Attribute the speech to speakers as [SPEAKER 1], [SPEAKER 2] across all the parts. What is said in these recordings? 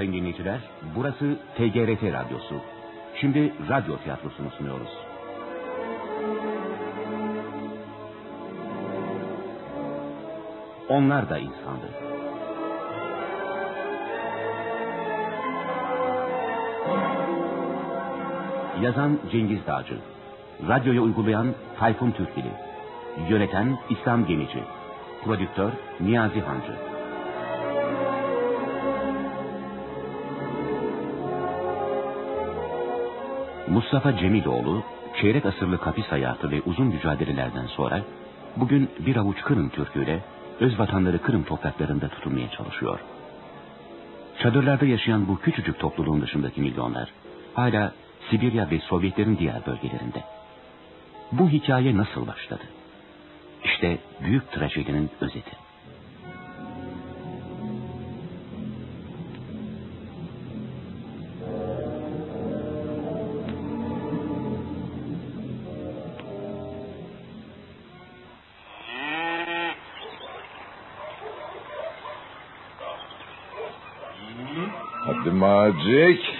[SPEAKER 1] sayın dinleyiciler. Burası TGRT Radyosu. Şimdi radyo tiyatrosunu sunuyoruz. Onlar da insandı. Yazan Cengiz Dağcı. Radyoya uygulayan Tayfun Türkili. Yöneten İslam Gemici. Prodüktör Niyazi Hancı. Mustafa Cemiloğlu, çeyrek asırlık hapis hayatı ve uzun mücadelelerden sonra bugün bir avuç Kırım Türküyle öz vatanları Kırım topraklarında tutunmaya çalışıyor. Çadırlarda yaşayan bu küçücük topluluğun dışındaki milyonlar hala Sibirya ve Sovyetlerin diğer bölgelerinde. Bu hikaye nasıl başladı? İşte büyük trajedinin özeti.
[SPEAKER 2] Macik.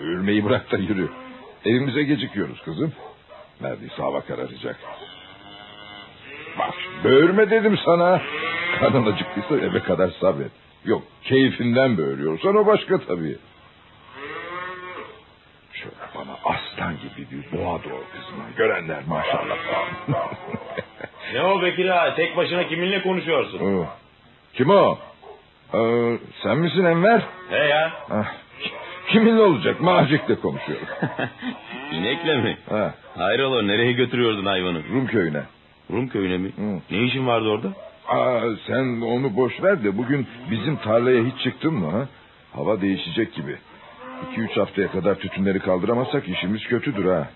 [SPEAKER 2] Ürmeyi bırak da yürü. Evimize gecikiyoruz kızım. Neredeyse hava kararacak. Bak böğürme dedim sana. Karnın acıktıysa eve kadar sabret. Yok keyfinden böğürüyorsan o başka tabii. Şöyle bana aslan gibi bir boğa doğru kızım. Görenler maşallah.
[SPEAKER 3] Ne o Bekir ağa? Tek başına kiminle konuşuyorsun?
[SPEAKER 2] Oo. Kim o? Ee, sen misin Enver?
[SPEAKER 3] He ya.
[SPEAKER 2] Ah, kiminle olacak? Macik'le konuşuyorum.
[SPEAKER 3] İnekle mi?
[SPEAKER 2] Ha,
[SPEAKER 3] Hayrola nereye götürüyordun hayvanı?
[SPEAKER 2] Rum köyüne.
[SPEAKER 3] Rum köyüne mi?
[SPEAKER 2] Hı.
[SPEAKER 3] Ne işin vardı orada?
[SPEAKER 2] Aa, sen onu boş ver de bugün bizim tarlaya hiç çıktın mı? Ha? Hava değişecek gibi. İki üç haftaya kadar tütünleri kaldıramazsak işimiz kötüdür ha.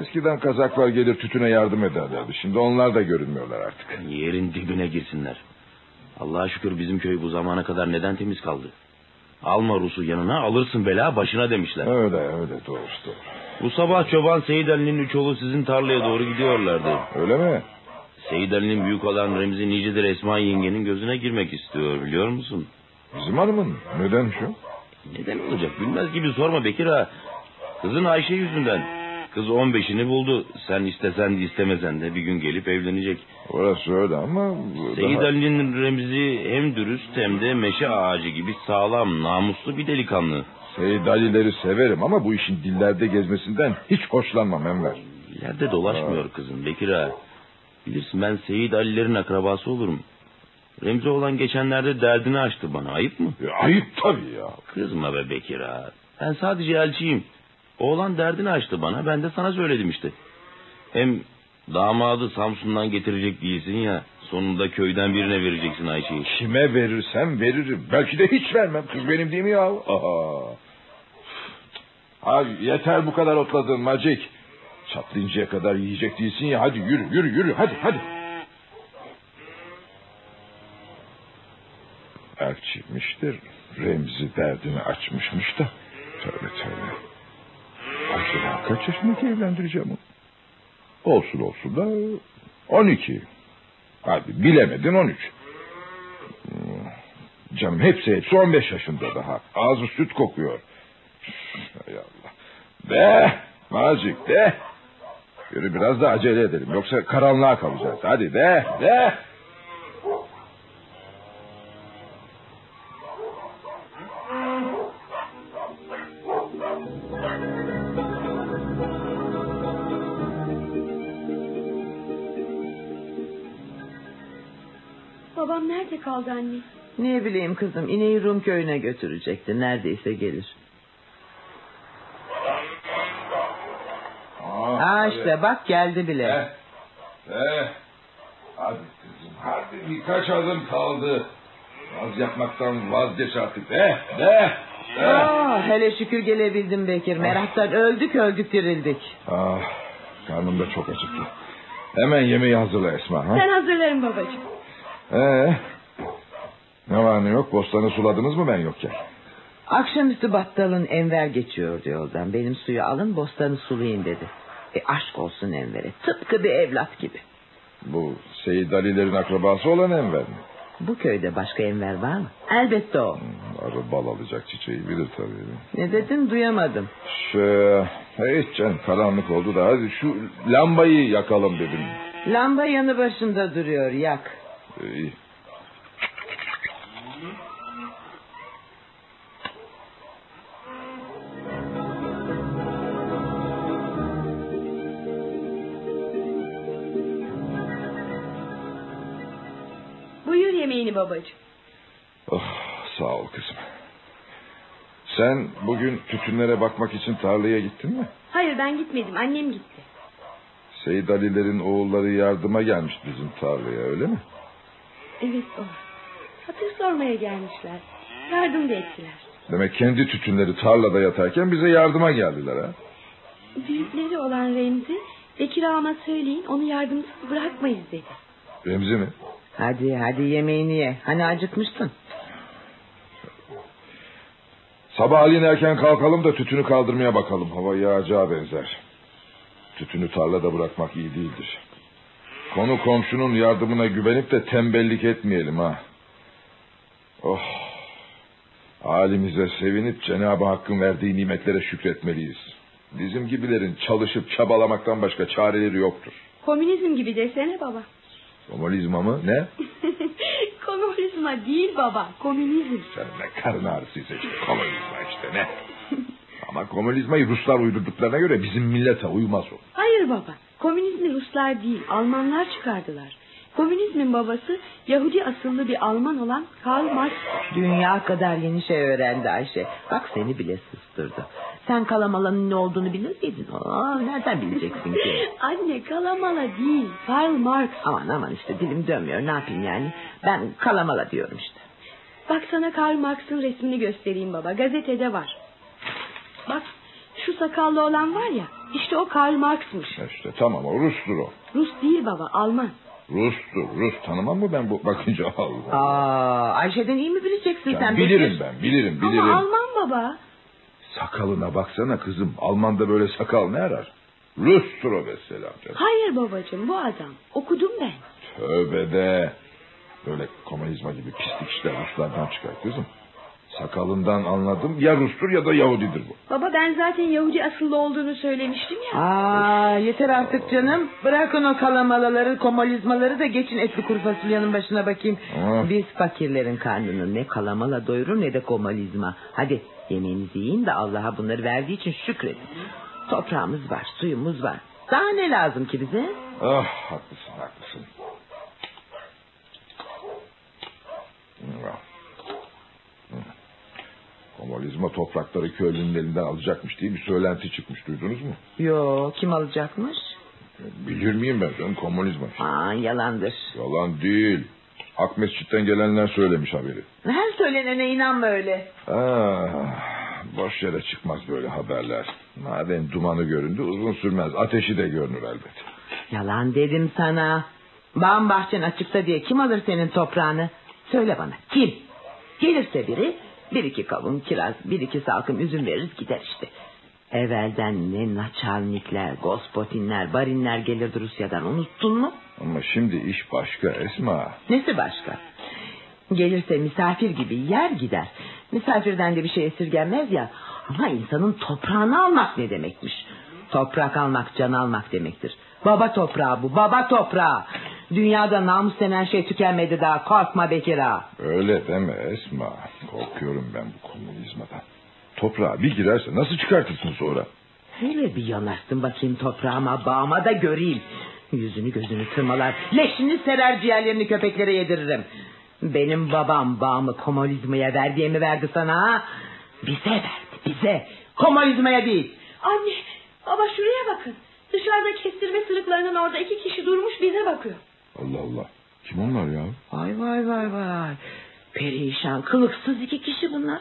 [SPEAKER 2] Eskiden kazaklar gelir tütüne yardım ederlerdi. Şimdi onlar da görünmüyorlar artık.
[SPEAKER 3] Yerin dibine girsinler. Allah'a şükür bizim köy bu zamana kadar neden temiz kaldı? Alma Rus'u yanına alırsın bela başına demişler.
[SPEAKER 2] Öyle öyle doğrusu doğru.
[SPEAKER 3] Bu sabah çoban Seyit Ali'nin üç oğlu sizin tarlaya doğru gidiyorlardı.
[SPEAKER 2] Öyle mi?
[SPEAKER 3] Seyit Ali'nin büyük olan Remzi Nicedir Esma yengenin gözüne girmek istiyor biliyor musun?
[SPEAKER 2] Bizim hanımın. Neden şu?
[SPEAKER 3] Neden olacak bilmez gibi sorma Bekir ağa. Kızın Ayşe yüzünden. Kız 15'ini buldu. Sen istesen de istemesen de bir gün gelip evlenecek.
[SPEAKER 2] Orası öyle ama...
[SPEAKER 3] Seyit
[SPEAKER 2] daha-
[SPEAKER 3] Ali'nin Remzi hem dürüst hem de meşe ağacı gibi sağlam, namuslu bir delikanlı.
[SPEAKER 2] Seyit Ali'leri severim ama bu işin dillerde gezmesinden hiç hoşlanmam Enver.
[SPEAKER 3] İleride dolaşmıyor kızın Bekir ağa. Bilirsin ben Seyit Ali'lerin akrabası olurum. Remzi olan geçenlerde derdini açtı bana. Ayıp mı?
[SPEAKER 2] Ya, ayıp tabii ya.
[SPEAKER 3] Kızma be Bekir ağa. Ben sadece elçiyim. Oğlan derdini açtı bana. Ben de sana söyledim işte. Hem damadı Samsun'dan getirecek değilsin ya. Sonunda köyden birine vereceksin Ayşe'yi.
[SPEAKER 2] Kime verirsem veririm. Belki de hiç vermem. Kız benim değil mi ya? Aha. Ay yeter bu kadar otladın Macik. Çatlayıncaya kadar yiyecek değilsin ya. Hadi yürü yürü yürü. Hadi hadi. Elçiymiştir. Remzi derdini açmışmış da. Tövbe tövbe. Acaba kaç yaşındaki evlendireceğim onu? Olsun olsun da 12. Hadi bilemedin 13. Hmm, Canım hepsi hepsi 15 yaşında daha. Ağzı süt kokuyor. Hay Allah. De Macik de. Yürü biraz da acele edelim. Yoksa karanlığa kalacağız. Hadi de de.
[SPEAKER 4] Babam nerede kaldı anne?
[SPEAKER 5] Ne bileyim kızım ineği Rum köyüne götürecekti. Neredeyse gelir. Aa işte bak geldi bile.
[SPEAKER 2] De. De. Hadi kızım hadi birkaç adım kaldı. Naz yapmaktan vazgeç artık. De de. de.
[SPEAKER 5] Aa, hele şükür gelebildin Bekir. Meraktan öldük öldük dirildik.
[SPEAKER 2] Ah, karnım da çok acıktı. Hemen yemeği hazırla Esma. Ha?
[SPEAKER 4] Ben hazırlarım babacığım.
[SPEAKER 2] Ee, ne var ne yok bostanı suladınız mı ben yokken?
[SPEAKER 5] Akşamüstü battalın Enver geçiyordu yoldan. Benim suyu alın bostanı sulayın dedi. E aşk olsun Enver'e. Tıpkı bir evlat gibi.
[SPEAKER 2] Bu Seyit Ali'lerin akrabası olan Enver mi?
[SPEAKER 5] Bu köyde başka Enver var mı? Elbette o.
[SPEAKER 2] Hmm, Arı bal alacak çiçeği bilir tabii.
[SPEAKER 5] Ne dedin duyamadım.
[SPEAKER 2] Şey, hiç canım karanlık oldu da hadi şu lambayı yakalım dedim.
[SPEAKER 5] Lamba yanı başında duruyor yak.
[SPEAKER 2] İyi.
[SPEAKER 4] Buyur yemeğini babacığım.
[SPEAKER 2] Oh, sağ ol kızım. Sen bugün tütünlere bakmak için tarlaya gittin mi?
[SPEAKER 4] Hayır ben gitmedim annem gitti.
[SPEAKER 2] Seyit Ali'lerin oğulları yardıma gelmiş bizim tarlaya öyle mi?
[SPEAKER 4] Evet baba. Hatır sormaya gelmişler. Yardım da ettiler.
[SPEAKER 2] Demek kendi tütünleri tarlada yatarken bize yardıma geldiler ha?
[SPEAKER 4] Büyükleri olan Remzi Bekir ağama söyleyin onu yardımsız bırakmayız dedi.
[SPEAKER 2] Remzi mi?
[SPEAKER 5] Hadi hadi yemeğini ye. Hani acıkmıştın.
[SPEAKER 2] Sabahleyin erken kalkalım da tütünü kaldırmaya bakalım. Hava yağacağı benzer. Tütünü tarlada bırakmak iyi değildir. Konu komşunun yardımına güvenip de tembellik etmeyelim ha. Oh. Halimize sevinip Cenab-ı Hakk'ın verdiği nimetlere şükretmeliyiz. Bizim gibilerin çalışıp çabalamaktan başka çareleri yoktur.
[SPEAKER 4] Komünizm gibi desene baba.
[SPEAKER 2] Komünizma mı? Ne?
[SPEAKER 4] Komünizma değil baba. Komünizm.
[SPEAKER 2] Sen ne karın ağrısıysa işte komünizma işte ne? Ama komünizmayı Ruslar uydurduklarına göre bizim millete uymaz o.
[SPEAKER 4] Hayır baba. Komünizmi Ruslar değil Almanlar çıkardılar. Komünizmin babası Yahudi asıllı bir Alman olan Karl Marx.
[SPEAKER 5] Dünya kadar yeni şey öğrendi Ayşe. Bak seni bile susturdu. Sen kalamalanın ne olduğunu bilir miydin? Aa, nereden bileceksin ki?
[SPEAKER 4] Anne Kalamala değil Karl Marx.
[SPEAKER 5] Aman aman işte dilim dönmüyor ne yapayım yani. Ben kalamala diyorum işte.
[SPEAKER 4] Bak sana Karl Marx'ın resmini göstereyim baba. Gazetede var. Bak şu sakallı olan var ya işte o Karl Marx'mış.
[SPEAKER 2] İşte tamam o Rus'tur o.
[SPEAKER 4] Rus değil baba Alman.
[SPEAKER 2] Rus'tur. Rus tanımam mı ben bu bakınca Allah.
[SPEAKER 5] Aa, Ayşe'den iyi mi bileceksin
[SPEAKER 2] Ya
[SPEAKER 5] sen?
[SPEAKER 2] bilirim
[SPEAKER 5] Bekir?
[SPEAKER 2] ben bilirim bilirim.
[SPEAKER 4] Ama Alman baba.
[SPEAKER 2] Sakalına baksana kızım. Alman'da böyle sakal ne arar? Rus'tur o mesela.
[SPEAKER 4] Hayır babacığım bu adam. Okudum ben.
[SPEAKER 2] Tövbe de. Böyle komünizma gibi pislik işler Ruslardan çıkar kızım. Sakalından anladım ya Rus'tur ya da Yahudidir bu.
[SPEAKER 4] Baba ben zaten Yahudi asıllı olduğunu söylemiştim ya.
[SPEAKER 5] Aa, yeter artık canım. Bırakın o kalamalaları, komalizmaları da geçin etli kuru fasulyenin başına bakayım.
[SPEAKER 2] Aa.
[SPEAKER 5] Biz fakirlerin karnını ne kalamala doyurur ne de komalizma. Hadi yemeğinizi yiyin de Allah'a bunları verdiği için şükredin. Toprağımız var, suyumuz var. Daha ne lazım ki bize?
[SPEAKER 2] Ah haklısın haklısın. Ya. Hı. Komünizma toprakları köylünün elinden alacakmış diye bir söylenti çıkmış duydunuz mu?
[SPEAKER 5] Yo, kim alacakmış?
[SPEAKER 2] Bilir miyim ben canım komünizma.
[SPEAKER 5] Aa, yalandır.
[SPEAKER 2] Yalan değil. Ak Mescid'den gelenler söylemiş haberi.
[SPEAKER 5] Her söylenene inanma öyle.
[SPEAKER 2] Ah, boş yere çıkmaz böyle haberler. Madem dumanı göründü uzun sürmez. Ateşi de görünür elbet.
[SPEAKER 5] Yalan dedim sana. Bağın bahçen açıkta diye kim alır senin toprağını? Söyle bana kim? Gelirse biri bir iki kavun kiraz bir iki salkım üzüm veririz gider işte. Evvelden ne naçalnikler, gospotinler, barinler gelirdi Rusya'dan unuttun mu?
[SPEAKER 2] Ama şimdi iş başka Esma.
[SPEAKER 5] Nesi başka? Gelirse misafir gibi yer gider. Misafirden de bir şey esirgenmez ya. Ama insanın toprağını almak ne demekmiş? Toprak almak can almak demektir. Baba toprağı bu baba toprağı. Dünyada namus denen şey tükenmedi daha korkma Bekir ağa.
[SPEAKER 2] Öyle deme Esma. Korkuyorum ben bu komünizmadan. Toprağa bir girerse nasıl çıkartırsın sonra?
[SPEAKER 5] Hele bir yanaşsın bakayım toprağıma bağıma da göreyim. Yüzünü gözünü tırmalar. Leşini serer ciğerlerini köpeklere yediririm. Benim babam bağımı komünizmaya ver diye mi verdi sana ha? Bize verdi bize. Komünizmaya değil.
[SPEAKER 4] Anne baba şuraya bakın. Dışarıda kestirme sırıklarının orada iki kişi durmuş bize bakıyor.
[SPEAKER 2] Allah Allah. Kim onlar ya?
[SPEAKER 5] Vay vay vay vay. Perişan kılıksız iki kişi bunlar.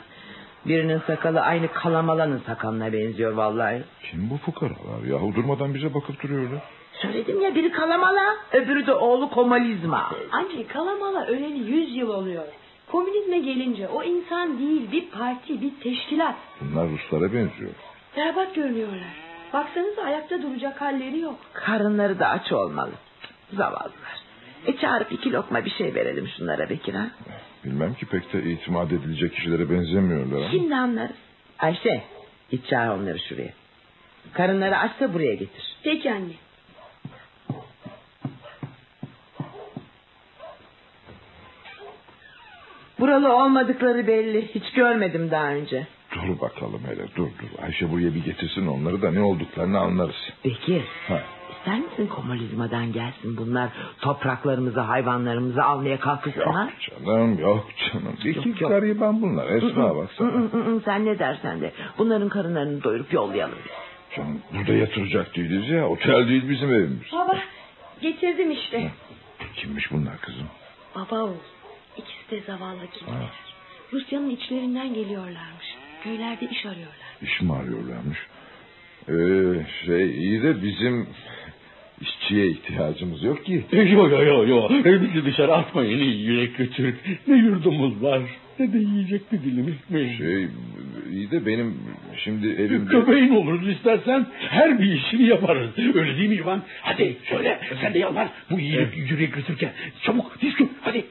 [SPEAKER 5] Birinin sakalı aynı kalamalanın sakalına benziyor vallahi.
[SPEAKER 2] Kim bu fukaralar ya? Durmadan bize bakıp duruyorlar.
[SPEAKER 5] Söyledim ya biri kalamala öbürü de oğlu komalizma.
[SPEAKER 4] Anne Kalamala öleli yüz yıl oluyor. Komünizme gelince o insan değil bir parti bir teşkilat.
[SPEAKER 2] Bunlar Ruslara benziyor.
[SPEAKER 4] Berbat görünüyorlar. Baksanıza ayakta duracak halleri yok.
[SPEAKER 5] Karınları da aç olmalı. Zavallılar. E çağırıp iki lokma bir şey verelim şunlara Bekir ha.
[SPEAKER 2] Bilmem ki pek de itimat edilecek kişilere benzemiyorlar ama.
[SPEAKER 5] Şimdi anlarız. Ayşe git çağır onları şuraya. Karınları açsa buraya getir.
[SPEAKER 4] Peki anne.
[SPEAKER 5] Buralı olmadıkları belli. Hiç görmedim daha önce.
[SPEAKER 2] Dur bakalım hele dur dur. Ayşe buraya bir getirsin onları da ne olduklarını anlarız.
[SPEAKER 5] Bekir
[SPEAKER 2] Ha.
[SPEAKER 5] İster misin komünizmadan gelsin bunlar topraklarımızı hayvanlarımızı almaya
[SPEAKER 2] Yok
[SPEAKER 5] kalkışsınlar?
[SPEAKER 2] canım yok canım. İki
[SPEAKER 5] Yok, yok.
[SPEAKER 2] gariban bunlar. Esma baksana.
[SPEAKER 5] Hı, hı, hı, Sen ne dersen de bunların karınlarını doyurup yollayalım biz.
[SPEAKER 2] Canım burada yatıracak değiliz ya. Otel değil bizim evimiz.
[SPEAKER 4] Baba getirdim işte.
[SPEAKER 2] Kimmiş bunlar kızım?
[SPEAKER 4] Baba oğul. İkisi de zavallı kimseler. Rusya'nın içlerinden geliyorlarmış. Köylerde iş arıyorlar.
[SPEAKER 2] İş mi arıyorlarmış? Ee, şey iyi de bizim işçiye ihtiyacımız yok ki.
[SPEAKER 6] Yo yo yo yo. Bizi dışarı atmayın yürek götürün. Ne yurdumuz var ne de yiyecek bir dilim ekmeği.
[SPEAKER 2] Şey iyi de benim şimdi evimde...
[SPEAKER 6] Köpeğin oluruz istersen her bir işini yaparız. Öyle değil mi İvan? Hadi söyle sen de yalvar bu yiyecek yürek götürürken. Çabuk diz hadi.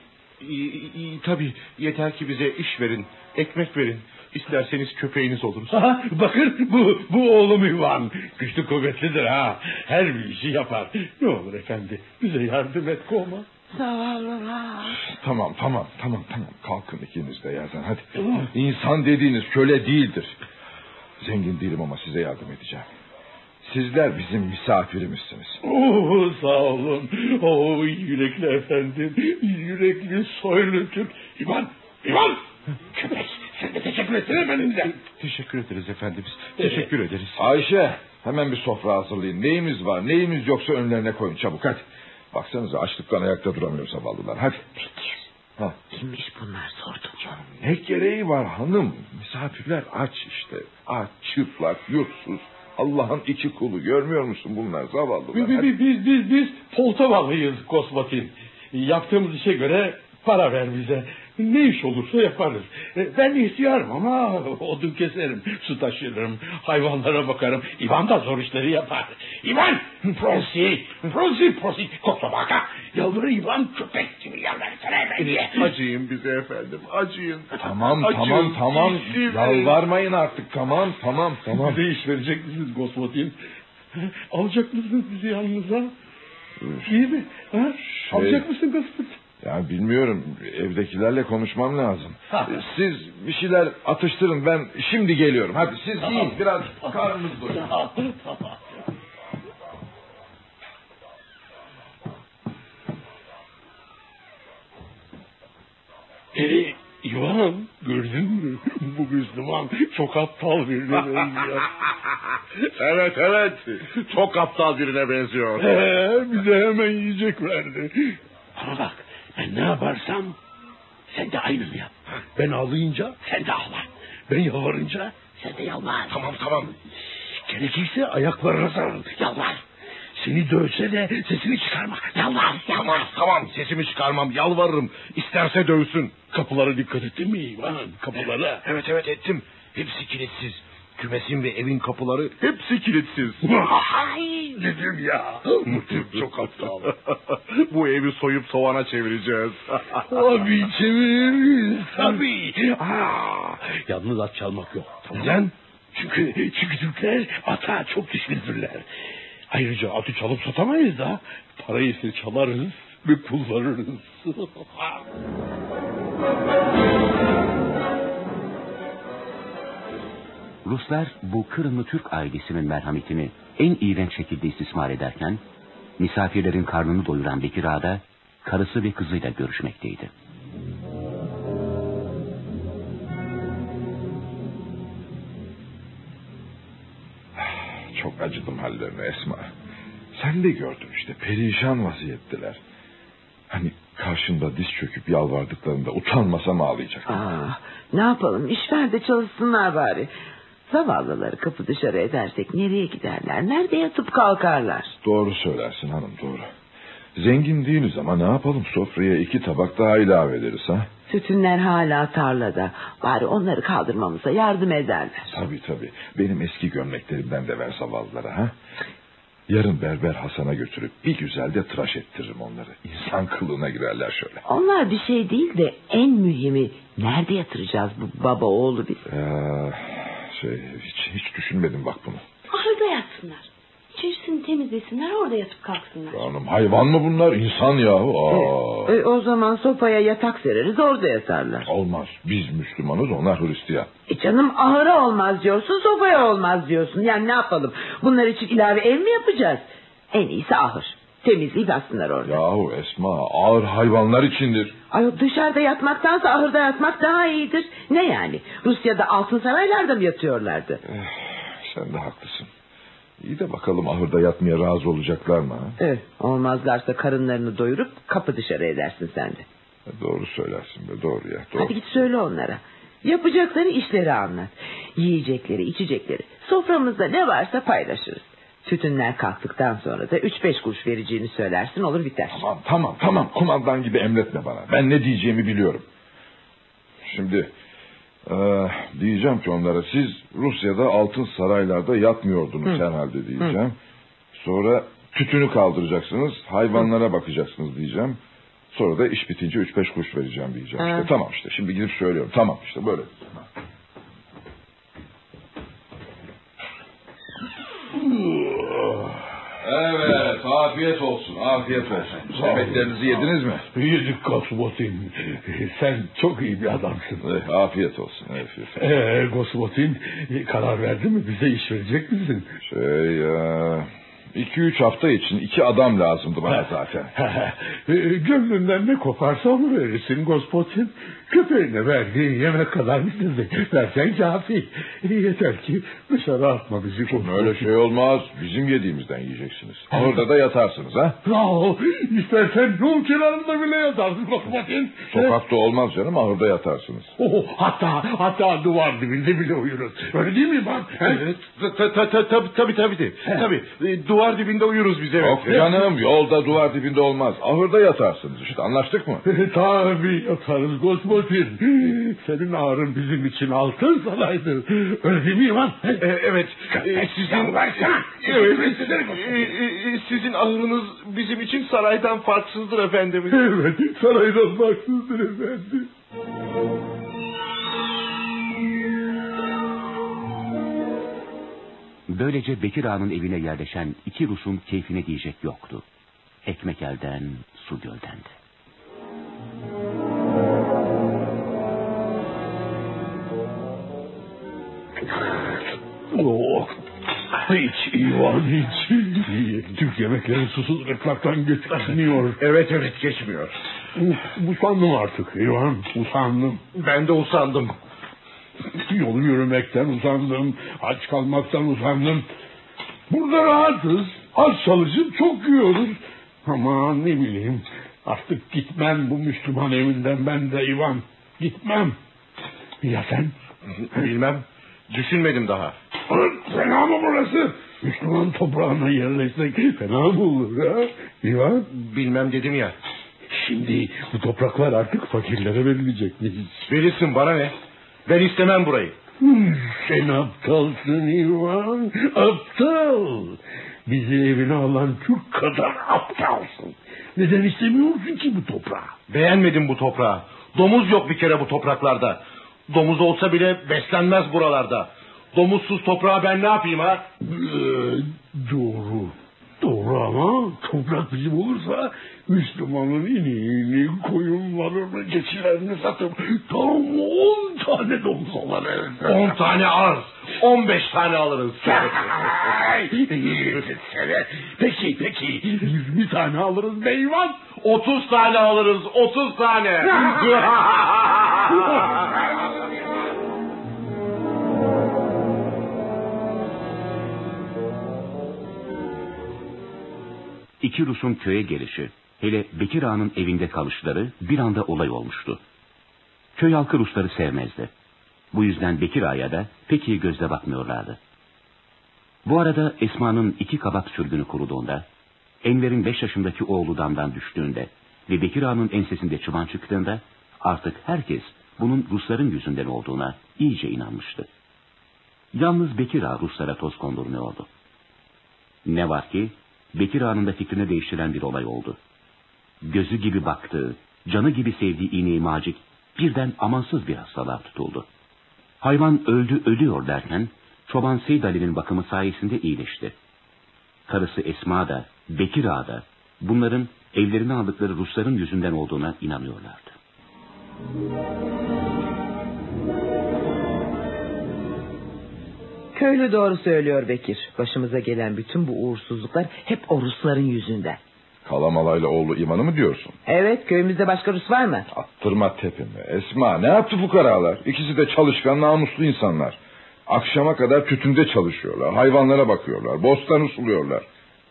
[SPEAKER 7] İyi, iyi, tabii yeter ki bize iş verin, ekmek verin. İsterseniz köpeğiniz oluruz.
[SPEAKER 6] Aha, bakın bu, bu oğlum İvan. Güçlü kuvvetlidir ha. Her bir işi yapar. Ne olur efendi bize yardım et koma.
[SPEAKER 5] Zavallılar.
[SPEAKER 2] Tamam tamam tamam tamam kalkın ikiniz de yazın hadi. İnsan dediğiniz köle değildir. Zengin değilim ama size yardım edeceğim. Sizler bizim misafirimizsiniz.
[SPEAKER 6] Oo, sağ olun. Oo, yürekli efendim. Yürekli soylu Türk. İvan, İvan. Köpek sen de teşekkür etsene benimle.
[SPEAKER 7] Teşekkür ederiz efendimiz. Teşekkür ederiz.
[SPEAKER 2] Ayşe hemen bir sofra hazırlayın. Neyimiz var neyimiz yoksa önlerine koyun çabuk hadi. Baksanıza açlıktan ayakta duramıyor zavallılar hadi.
[SPEAKER 5] Bekir
[SPEAKER 2] Ha.
[SPEAKER 5] kimmiş bunlar sordum.
[SPEAKER 2] Ne gereği var hanım? Misafirler aç işte. Aç, çıplak, yurtsuz. Allah'ın iki kulu görmüyor musun bunlar zavallılar?
[SPEAKER 6] Biz,
[SPEAKER 2] Hadi.
[SPEAKER 6] biz, biz, biz, biz Poltavalıyız Kosmatin. Yaptığımız işe göre para ver bize. Ne iş olursa yaparız. E, Ben de istiyorum ama odun keserim, su taşırım, hayvanlara bakarım. İvan da zor işleri yapar. İvan! Prosi! Prosi! Prosi! Kosovaka! Yalvarır İvan köpek gibi yalvarsana efendiye.
[SPEAKER 7] Acıyın bize efendim, acıyın.
[SPEAKER 2] Tamam
[SPEAKER 7] Acıyın,
[SPEAKER 2] tamam tamam. Yalvarmayın artık tamam tamam tamam.
[SPEAKER 6] Bize iş verecek misiniz Kosmatin? Alacak mısınız bizi yanınıza? İyi mi? Ha?
[SPEAKER 2] Şey-
[SPEAKER 6] Alacak mısın Kosmatin?
[SPEAKER 2] Ya bilmiyorum evdekilerle konuşmam lazım. Siz bir şeyler atıştırın ben şimdi geliyorum. Hadi siz yiyin biraz karnınız doysun.
[SPEAKER 6] E, İvan gördün mü? Bu Müslüman çok aptal birine benziyor.
[SPEAKER 7] evet evet, çok aptal birine benziyor.
[SPEAKER 6] Ee, bize hemen yiyecek verdi. Ama bak ben ne yaparsam sen de aynını yap. Ben ağlayınca sen de ağla. Ben yalvarınca sen de yalvar.
[SPEAKER 7] Tamam tamam.
[SPEAKER 6] Gerekirse ayaklarına sarıl. Yalvar. Seni dövse de sesini çıkarma. Yalvar.
[SPEAKER 7] Tamam
[SPEAKER 6] Yalvar.
[SPEAKER 7] tamam, sesimi çıkarmam, yalvarırım. İsterse dövsün.
[SPEAKER 6] Kapılara dikkat ettin mi İvan? Kapılara.
[SPEAKER 7] Evet evet ettim. Hepsi kilitsiz. Kümesin ve evin kapıları hepsi kilitsiz.
[SPEAKER 6] Ay dedim ya. Tip çok aptal.
[SPEAKER 7] Bu evi soyup sovana çevireceğiz.
[SPEAKER 6] Tabii çeviririz tabii. Aa, yalnız at çalmak yok. Tamam. Neden? Çünkü, çünkü Türkler ata çok düşkündürler. Ayrıca atı çalıp satamayız da parayı ise çalarız ve kullanırız.
[SPEAKER 1] Ruslar bu Kırımlı Türk ailesinin merhametini en iğrenç şekilde istismar ederken, misafirlerin karnını doyuran Bekir Ağa da karısı ve kızıyla görüşmekteydi.
[SPEAKER 2] Çok acıdım hallerine Esma. Sen de gördün işte perişan vaziyetteler. Hani karşında diz çöküp yalvardıklarında utanmasam ağlayacak.
[SPEAKER 5] Aa, ne yapalım iş ver de çalışsınlar bari. Zavallıları kapı dışarı edersek nereye giderler? Nerede yatıp kalkarlar?
[SPEAKER 2] Doğru söylersin hanım doğru. Zengin değiliz ama ne yapalım sofraya iki tabak daha ilave ederiz ha.
[SPEAKER 5] Sütünler hala tarlada. Bari onları kaldırmamıza yardım ederler.
[SPEAKER 2] Tabii tabii. Benim eski gömleklerimden de ver zavallılara ha. Yarın berber Hasan'a götürüp bir güzel de tıraş ettiririm onları. İnsan kılığına girerler şöyle.
[SPEAKER 5] Onlar bir şey değil de en mühimi nerede yatıracağız bu baba oğlu biz?
[SPEAKER 2] Ee, şey hiç, hiç düşünmedim bak bunu.
[SPEAKER 4] Ahırda yatsınlar. İçerisini temizlesinler orada yatıp kalksınlar.
[SPEAKER 2] Canım hayvan mı bunlar? İnsan yahu. Aa.
[SPEAKER 5] E, o zaman sopaya yatak sereriz orada yatarlar.
[SPEAKER 2] Olmaz. Biz Müslümanız onlar Hristiyan.
[SPEAKER 5] E canım ahıra olmaz diyorsun sopaya olmaz diyorsun. Yani ne yapalım bunlar için ilave ev mi yapacağız? En iyisi ahır. Temizleyip yatsınlar orada.
[SPEAKER 2] Yahu Esma ağır hayvanlar içindir.
[SPEAKER 5] Ay dışarıda yatmaktansa ahırda yatmak daha iyidir. Ne yani? Rusya'da altın saraylarda mı yatıyorlardı?
[SPEAKER 2] Sen de haklısın. İyi de bakalım ahırda yatmaya razı olacaklar mı? ha?
[SPEAKER 5] Eh, olmazlarsa karınlarını doyurup kapı dışarı edersin sen de.
[SPEAKER 2] Doğru söylersin be doğru ya. Doğru.
[SPEAKER 5] Hadi git söyle onlara. Yapacakları işleri anlat. Yiyecekleri, içecekleri. Soframızda ne varsa paylaşırız. Tütünler kalktıktan sonra da üç beş kuruş vereceğini söylersin olur biter.
[SPEAKER 2] Tamam tamam tamam kumandan gibi emretme bana. Ben ne diyeceğimi biliyorum. Şimdi e, diyeceğim ki onlara siz Rusya'da altın saraylarda yatmıyordunuz herhalde diyeceğim. Sonra tütünü kaldıracaksınız hayvanlara bakacaksınız diyeceğim. Sonra da iş bitince üç beş kuruş vereceğim diyeceğim.
[SPEAKER 5] Ha.
[SPEAKER 2] İşte tamam işte şimdi gidip söylüyorum. Tamam işte böyle. Evet, afiyet olsun, afiyet olsun. Yemeklerinizi yediniz mi?
[SPEAKER 6] Yedik Gosmotin. Sen çok iyi bir adamsın.
[SPEAKER 2] Eh, afiyet olsun, afiyet.
[SPEAKER 6] Ee, Gosmotin karar verdi mi bize iş verecek misin?
[SPEAKER 2] Şey, ya, iki üç hafta için iki adam lazımdı bana zaten.
[SPEAKER 6] Ee, Gönlünden ne koparsa onu verirsin Gospotin. Köpeğine verdiğin yemek kadar versen kafi. Yeter ki dışarı atma bizi Gospotin.
[SPEAKER 2] Öyle şey olmaz. Bizim yediğimizden yiyeceksiniz. Orada da yatarsınız ha?
[SPEAKER 6] Yahu istersen yol kenarında bile yatarsın Gospotin.
[SPEAKER 2] Sokakta olmaz canım, ahırda yatarsınız.
[SPEAKER 6] Oh, hatta hatta duvar dibinde bile uyuruz. Öyle değil mi bak?
[SPEAKER 7] Evet. Ta- ta- ta- Tabii tabii tabii. Tabii. Duvar dibinde uyuruz biz evet.
[SPEAKER 2] Yok canım, yolda duvar dibinde olmaz. Ahırda yatarsınız işte, anlaştık mı?
[SPEAKER 6] Tabii yatarız Gosmotin. Senin ağrın bizim için altın saraydı. Öyle değil mi İvan?
[SPEAKER 7] E, Evet. E, Sizin Evet. E, Sizin ahırınız bizim için saraydan farksızdır efendimiz.
[SPEAKER 6] Evet saraydan baksızdır efendim.
[SPEAKER 1] Böylece Bekir Ağa'nın evine yerleşen iki Rus'un keyfine diyecek yoktu. Ekmek elden, su gölden de.
[SPEAKER 6] Oh. Hiç İvan hiç. Türk yemekleri susuz ırklardan geçmiyor.
[SPEAKER 7] Evet evet geçmiyor.
[SPEAKER 6] Usandım artık İvan usandım.
[SPEAKER 7] Ben de usandım.
[SPEAKER 6] Yolu yürümekten usandım. Aç kalmaktan usandım. Burada rahatız. Az çalışıp çok yiyoruz. Ama ne bileyim. Artık gitmem bu Müslüman evinden ben de İvan. Gitmem. Ya sen?
[SPEAKER 7] Bilmem. Düşünmedim daha.
[SPEAKER 6] Fena mı burası? Müslüman toprağına yerleşsek fena mı olur ha? İvan?
[SPEAKER 7] Bilmem dedim ya.
[SPEAKER 6] Şimdi bu topraklar artık fakirlere verilecek mi?
[SPEAKER 7] Verirsin bana ne? Ben istemem burayı.
[SPEAKER 6] Sen aptalsın İvan. Aptal. Bizi evine alan Türk kadar aptalsın. Neden istemiyorsun ki bu toprağı?
[SPEAKER 7] Beğenmedim bu toprağı. Domuz yok bir kere bu topraklarda. Domuz olsa bile beslenmez buralarda. Domuzsuz toprağa ben ne yapayım ha?
[SPEAKER 6] Ee, doğru. Doğru ama toprak bizim olursa Müslümanın ineğini, koyunlarını, keçilerini satıp tam on tane domuz alırız.
[SPEAKER 7] On tane arz. On beş tane alırız.
[SPEAKER 6] peki peki yirmi tane alırız beyvan.
[SPEAKER 7] Otuz tane alırız. Otuz tane.
[SPEAKER 1] İki Rus'un köye gelişi, hele Bekir Ağa'nın evinde kalışları bir anda olay olmuştu. Köy halkı Rusları sevmezdi. Bu yüzden Bekir Ağa'ya da pek iyi gözle bakmıyorlardı. Bu arada Esma'nın iki kabak sürgünü kuruduğunda, Enver'in beş yaşındaki oğlu damdan düştüğünde ve Bekir Ağa'nın ensesinde çıban çıktığında artık herkes bunun Rusların yüzünden olduğuna iyice inanmıştı. Yalnız Bekir Ağa Ruslara toz kondurmuyordu. Ne var ki Bekir anında fikrini değiştiren bir olay oldu. Gözü gibi baktığı, canı gibi sevdiği iğneyi macik birden amansız bir hastalığa tutuldu. Hayvan öldü ölüyor derken çoban Seyd Ali'nin bakımı sayesinde iyileşti. Karısı Esma da, Bekir Ağa da bunların evlerine aldıkları Rusların yüzünden olduğuna inanıyorlardı.
[SPEAKER 5] Köylü doğru söylüyor Bekir. Başımıza gelen bütün bu uğursuzluklar hep o Rusların yüzünden.
[SPEAKER 2] Kalamalayla oğlu İman'ı mı diyorsun?
[SPEAKER 5] Evet köyümüzde başka Rus var mı?
[SPEAKER 2] Attırma tepemi. Esma ne yaptı fukaralar? İkisi de çalışkan namuslu insanlar. Akşama kadar tütünde çalışıyorlar. Hayvanlara bakıyorlar. Bostan suluyorlar.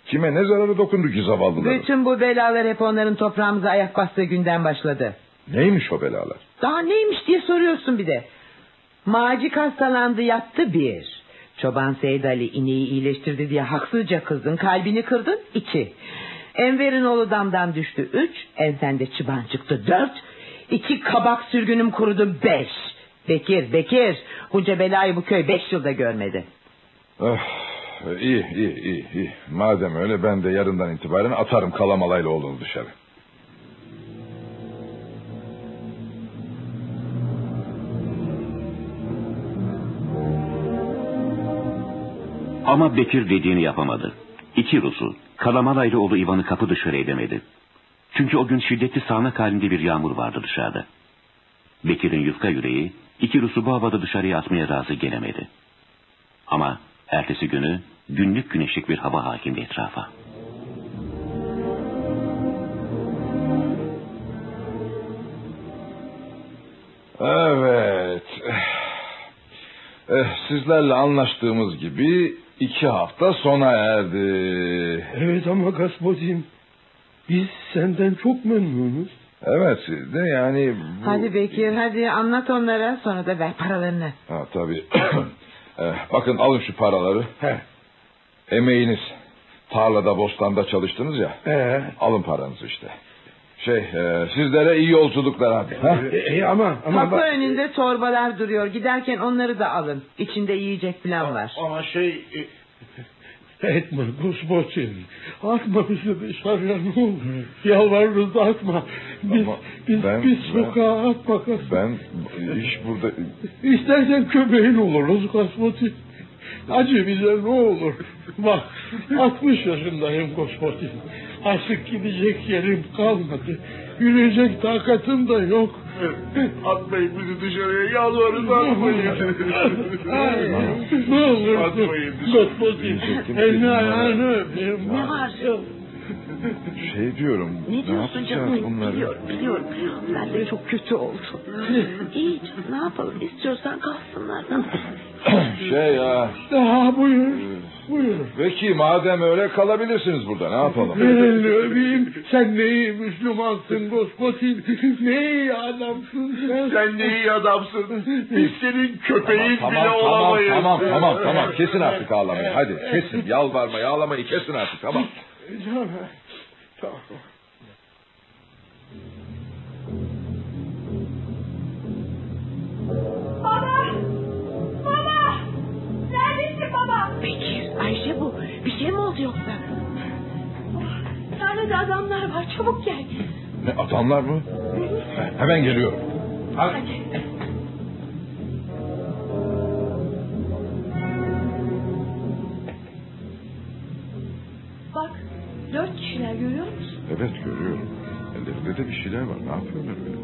[SPEAKER 2] Kime ne zararı dokundu ki zavallıların?
[SPEAKER 5] Bütün bu belalar hep onların toprağımıza ayak bastığı günden başladı.
[SPEAKER 2] Neymiş o belalar?
[SPEAKER 5] Daha neymiş diye soruyorsun bir de. Macik hastalandı yattı bir. Çoban Seyid Ali ineği iyileştirdi diye haksızca kızdın kalbini kırdın iki. Enver'in oğlu damdan düştü üç. Ensende çıban çıktı dört. İki kabak sürgünüm kurudu beş. Bekir Bekir bunca belayı bu köy beş yılda görmedi.
[SPEAKER 2] Öf, iyi iyi iyi iyi. Madem öyle ben de yarından itibaren atarım kalamalayla oğlunu dışarı.
[SPEAKER 1] Ama Bekir dediğini yapamadı. İki Rus'u, Kalamalaylı oğlu İvan'ı kapı dışarı edemedi. Çünkü o gün şiddetli sağanak halinde bir yağmur vardı dışarıda. Bekir'in yufka yüreği iki Rus'u bu havada dışarıya atmaya razı gelemedi. Ama ertesi günü günlük güneşlik bir hava hakimdi etrafa.
[SPEAKER 2] Evet. Eh, sizlerle anlaştığımız gibi iki hafta sona erdi.
[SPEAKER 6] Evet ama Gaspotin biz senden çok memnunuz.
[SPEAKER 2] Evet de yani... Bu...
[SPEAKER 5] Hadi Bekir hadi anlat onlara sonra da ver paralarını.
[SPEAKER 2] Ha, tabii. Eh, Bakın alın şu paraları.
[SPEAKER 6] He.
[SPEAKER 2] Emeğiniz. Tarlada, bostanda çalıştınız ya.
[SPEAKER 6] Ee,
[SPEAKER 2] Alın paranızı işte. Şey, e, sizlere iyi yolculuklar hadi. Ha?
[SPEAKER 6] e, e, ama ama
[SPEAKER 5] Kapı
[SPEAKER 6] bak-
[SPEAKER 5] önünde torbalar duruyor. Giderken onları da alın. İçinde yiyecek falan var.
[SPEAKER 6] ama şey e, etme Gaspotin. Atma bizi dışarıya ne olur. Yalvarırız atma. Biz,
[SPEAKER 2] Ama
[SPEAKER 6] biz,
[SPEAKER 2] ben-
[SPEAKER 6] biz
[SPEAKER 2] ben-
[SPEAKER 6] sokağa atma Gaspotin.
[SPEAKER 2] Ben iş burada...
[SPEAKER 6] İstersen köpeğin oluruz Gaspotin. Acı bize ne olur. Bak 60 yaşındayım Gaspotin. Artık gidecek yerim kalmadı. Yürüyecek takatım da yok.
[SPEAKER 7] Atmayın bizi dışarıya yalvarırız atmayın.
[SPEAKER 6] Ay, ne olur.
[SPEAKER 7] Atmayın.
[SPEAKER 6] Gaspotin. Elini ayağını öpeyim.
[SPEAKER 5] Ne var?
[SPEAKER 2] Şey diyorum...
[SPEAKER 5] Ne diyorsun canım?
[SPEAKER 2] bunları?
[SPEAKER 5] Biliyorum biliyorum. Ben de çok kötü. İyi canım ne yapalım istiyorsan kalsınlar.
[SPEAKER 2] Şey ya...
[SPEAKER 6] Daha buyur. Buyur.
[SPEAKER 2] Peki madem öyle kalabilirsiniz burada ne yapalım?
[SPEAKER 6] Ver elini öpeyim. Sen ne iyi Müslümansın Gaspotin. Ne iyi adamsın sen.
[SPEAKER 7] Sen ne iyi adamsın. Biz senin köpeğin
[SPEAKER 2] tamam,
[SPEAKER 7] bile
[SPEAKER 2] tamam,
[SPEAKER 7] olamayız.
[SPEAKER 2] tamam, tamam, tamam. Kesin artık ağlamayı. Hadi kesin. Yalvarmayı, ağlamayı kesin artık. Tamam.
[SPEAKER 6] Canım. Tamam.
[SPEAKER 4] Baba! Baba! Neredesin baba?
[SPEAKER 5] Bekir Ayşe bu. Bir şey mi oldu yoksa?
[SPEAKER 4] Tarlada adamlar var çabuk gel.
[SPEAKER 2] Ne adamlar mı? Hemen geliyor.
[SPEAKER 4] Hadi. Bak dört kişiler görüyor musun?
[SPEAKER 2] Evet görüyorum. Ellerinde de bir şeyler var. Ne yapıyorlar öyle?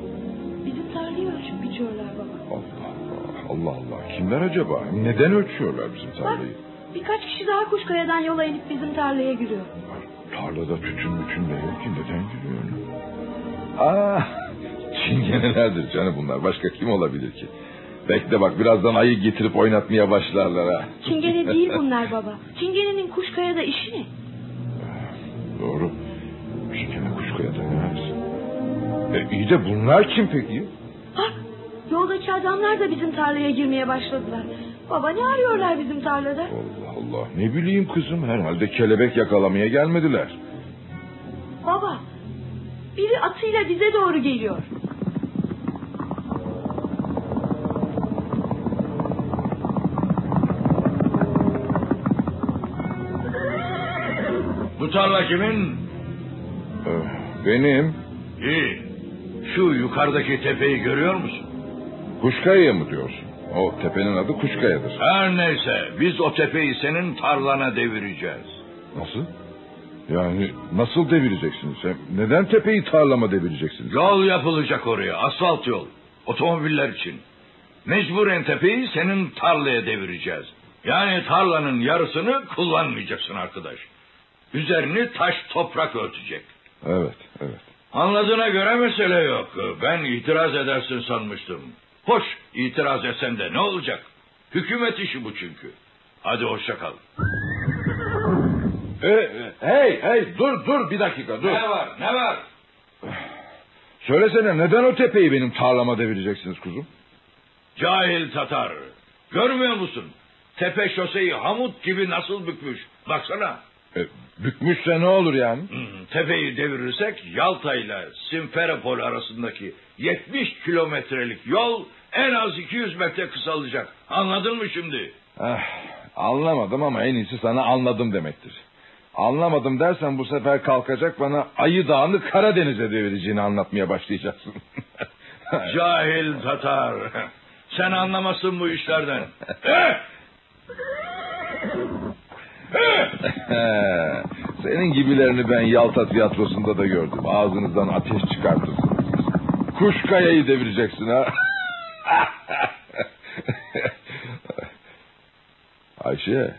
[SPEAKER 4] Bizim tarlayı ölçüp biçiyorlar baba.
[SPEAKER 2] Allah Allah. Allah Allah. Kimler acaba? Neden ölçüyorlar bizim
[SPEAKER 4] Bak
[SPEAKER 2] tarlayı?
[SPEAKER 4] birkaç kişi daha Kuşkaya'dan yola inip bizim tarlaya giriyor.
[SPEAKER 2] Tarlada tütün mütün de yok ki neden giriyor öyle? Aa, çingenelerdir canım bunlar. Başka kim olabilir ki? Bekle bak birazdan ayı getirip oynatmaya başlarlar ha.
[SPEAKER 4] Çingene değil bunlar baba. Çingenenin Kuşkaya'da işi ne?
[SPEAKER 2] Doğru. Çingene kuşkayada ne yapsın? E iyi de bunlar kim peki?
[SPEAKER 4] Bak yoldaki adamlar da bizim tarlaya girmeye başladılar. Baba ne arıyorlar bizim tarlada?
[SPEAKER 2] Allah Allah. Ne bileyim kızım herhalde kelebek yakalamaya gelmediler.
[SPEAKER 4] Baba biri atıyla bize doğru geliyor.
[SPEAKER 8] Tarla kimin?
[SPEAKER 2] Ee, Benim
[SPEAKER 8] İyi. Şu yukarıdaki tepeyi görüyor musun?
[SPEAKER 2] Kuşkaya mı diyorsun? O tepenin adı Kuşkaya'dır.
[SPEAKER 8] Her neyse biz o tepeyi senin tarlana devireceğiz.
[SPEAKER 2] Nasıl? Yani nasıl devireceksiniz? Sen neden tepeyi tarlama devireceksiniz?
[SPEAKER 8] Yol yapılacak oraya asfalt yol. Otomobiller için. Mecburen tepeyi senin tarlaya devireceğiz. Yani tarlanın yarısını kullanmayacaksın arkadaş. Üzerini taş toprak örtecek.
[SPEAKER 2] Evet, evet.
[SPEAKER 8] Anladığına göre mesele yok. Ben itiraz edersin sanmıştım. Hoş itiraz etsen de ne olacak? Hükümet işi bu çünkü. Hadi hoşça kal.
[SPEAKER 2] E, e, hey, hey, dur, dur bir dakika, dur.
[SPEAKER 8] Ne var ne var?
[SPEAKER 2] Söylesene neden o tepeyi benim tarlama devireceksiniz kuzum?
[SPEAKER 8] Cahil Tatar. Görmüyor musun? Tepe şoseyi hamut gibi nasıl bükmüş. Baksana.
[SPEAKER 2] E, bükmüşse ne olur yani?
[SPEAKER 8] Hmm, Tepeyi devirirsek Yalta ile Simferopol arasındaki 70 kilometrelik yol en az 200 metre kısalacak. Anladın mı şimdi?
[SPEAKER 2] Eh, anlamadım ama en iyisi sana anladım demektir. Anlamadım dersen bu sefer kalkacak bana Ayı Dağı'nı Karadeniz'e devireceğini anlatmaya başlayacaksın.
[SPEAKER 8] Cahil Tatar. Sen anlamazsın bu işlerden.
[SPEAKER 2] Senin gibilerini ben Yalta tiyatrosunda da gördüm. Ağzınızdan ateş çıkartırsınız. Kuş kayayı devireceksin ha. Ayşe,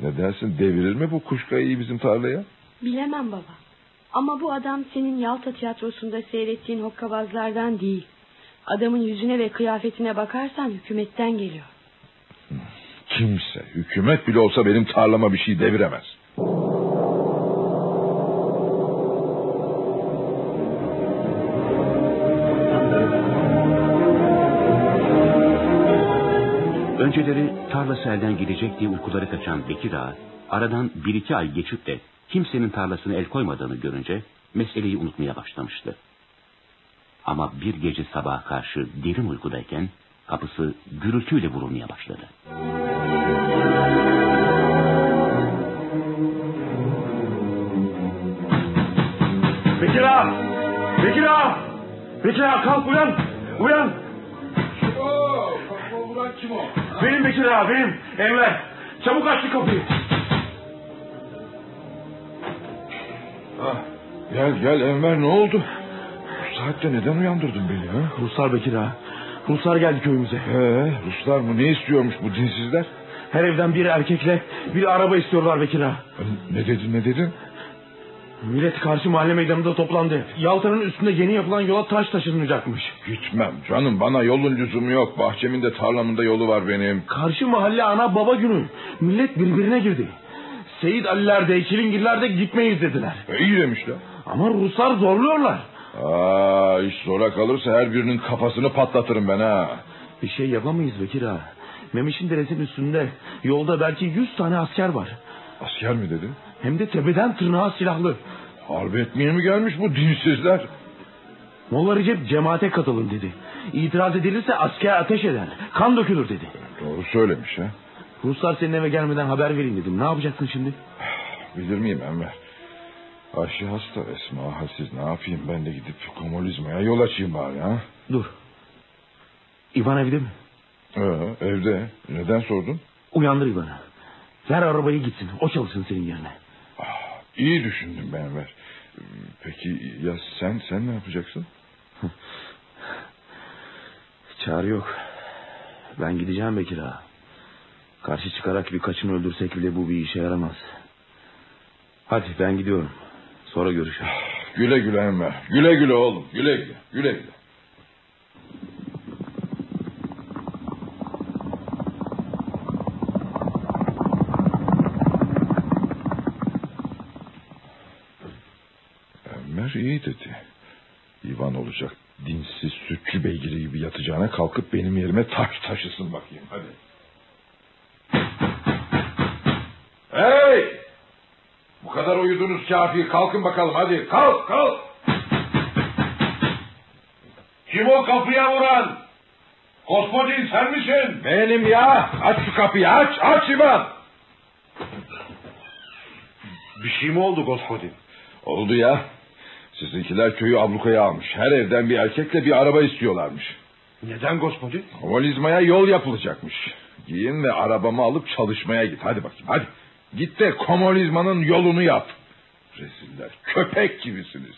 [SPEAKER 2] ne dersin devirir mi bu kuş kayayı bizim tarlaya?
[SPEAKER 4] Bilemem baba. Ama bu adam senin Yalta tiyatrosunda seyrettiğin hokkabazlardan değil. Adamın yüzüne ve kıyafetine bakarsan hükümetten geliyor.
[SPEAKER 2] Kimse, hükümet bile olsa benim tarlama bir şey deviremez.
[SPEAKER 1] Önceleri tarlası elden gidecek diye uykuları kaçan Bekir Ağa, aradan bir iki ay geçip de kimsenin tarlasına el koymadığını görünce meseleyi unutmaya başlamıştı. Ama bir gece sabaha karşı derin uykudayken kapısı gürültüyle vurulmaya başladı.
[SPEAKER 3] Bekir ağa! Bekir ağa! Bekir ağa kalk uyan! Uyan!
[SPEAKER 2] kim o?
[SPEAKER 3] Benim Bekir ağa benim. Enver. Çabuk aç şu kapıyı.
[SPEAKER 2] Ah, Gel gel Enver ne oldu? Bu saatte neden uyandırdın beni ha?
[SPEAKER 3] Ruslar Bekir ağa. Ruslar geldi köyümüze.
[SPEAKER 2] Ee, Ruslar mı ne istiyormuş bu dinsizler?
[SPEAKER 3] Her evden bir erkekle bir araba istiyorlar Bekir ağa.
[SPEAKER 2] Ne dedin ne dedin?
[SPEAKER 3] Millet karşı mahalle meydanında toplandı. Yalta'nın üstünde yeni yapılan yola taş taşınacakmış.
[SPEAKER 2] Gitmem canım bana yolun lüzumu yok. Bahçemin de tarlamın da yolu var benim.
[SPEAKER 3] Karşı mahalle ana baba günü. Millet birbirine girdi. Seyit Aliler de Çilingirler de gitmeyiz dediler.
[SPEAKER 2] E, iyi demişler.
[SPEAKER 3] Ama Ruslar zorluyorlar.
[SPEAKER 2] Aa, iş zora kalırsa her birinin kafasını patlatırım ben ha.
[SPEAKER 3] Bir şey yapamayız Bekir ağa. Memiş'in deresinin üstünde yolda belki yüz tane asker var.
[SPEAKER 2] Asker mi dedin?
[SPEAKER 3] Hem de tepeden tırnağa silahlı.
[SPEAKER 2] Harbi etmeye mi gelmiş bu dinsizler?
[SPEAKER 3] Molla Recep cemaate katılın dedi. İtiraz edilirse asker ateş eder. Kan dökülür dedi.
[SPEAKER 2] Doğru söylemiş ha.
[SPEAKER 3] Ruslar senin eve gelmeden haber vereyim dedim. Ne yapacaksın şimdi?
[SPEAKER 2] Bilir miyim Enver? Ayşe hasta Esma halsiz ne yapayım ben de gidip komünizmaya yol açayım bari ha.
[SPEAKER 3] Dur. İvan evde mi?
[SPEAKER 2] Ee, evde. Neden sordun?
[SPEAKER 3] Uyandır İvan'ı. Ver arabayı gitsin. O çalışsın senin yerine.
[SPEAKER 2] Ah, iyi düşündüm ben Enver. Peki ya sen sen ne yapacaksın?
[SPEAKER 3] Çare yok. Ben gideceğim Bekir ağa. Karşı çıkarak birkaçını öldürsek bile bu bir işe yaramaz. Hadi ben gidiyorum. Sonra görüşürüz.
[SPEAKER 2] Güle güle Enver. Güle güle oğlum. Güle güle. Güle güle. Enver iyi dedi. İvan olacak dinsiz sütçü beygiri gibi yatacağına kalkıp benim yerime taş taşısın bakayım hadi. Hey! Uyudunuz kafi kalkın bakalım hadi kalk kalk. Kim o kapıya vuran? Kosmodin sen misin? Benim ya. Aç şu kapıyı aç aç İvan.
[SPEAKER 7] Bir şey mi oldu Gospodin?
[SPEAKER 2] Oldu ya. Sizinkiler köyü ablukaya almış. Her evden bir erkekle bir araba istiyorlarmış.
[SPEAKER 7] Neden Gospodin?
[SPEAKER 2] Komünizmaya yol yapılacakmış. Giyin ve arabamı alıp çalışmaya git. Hadi bakayım hadi. Git de komünizmanın yolunu yap. Reziller köpek gibisiniz.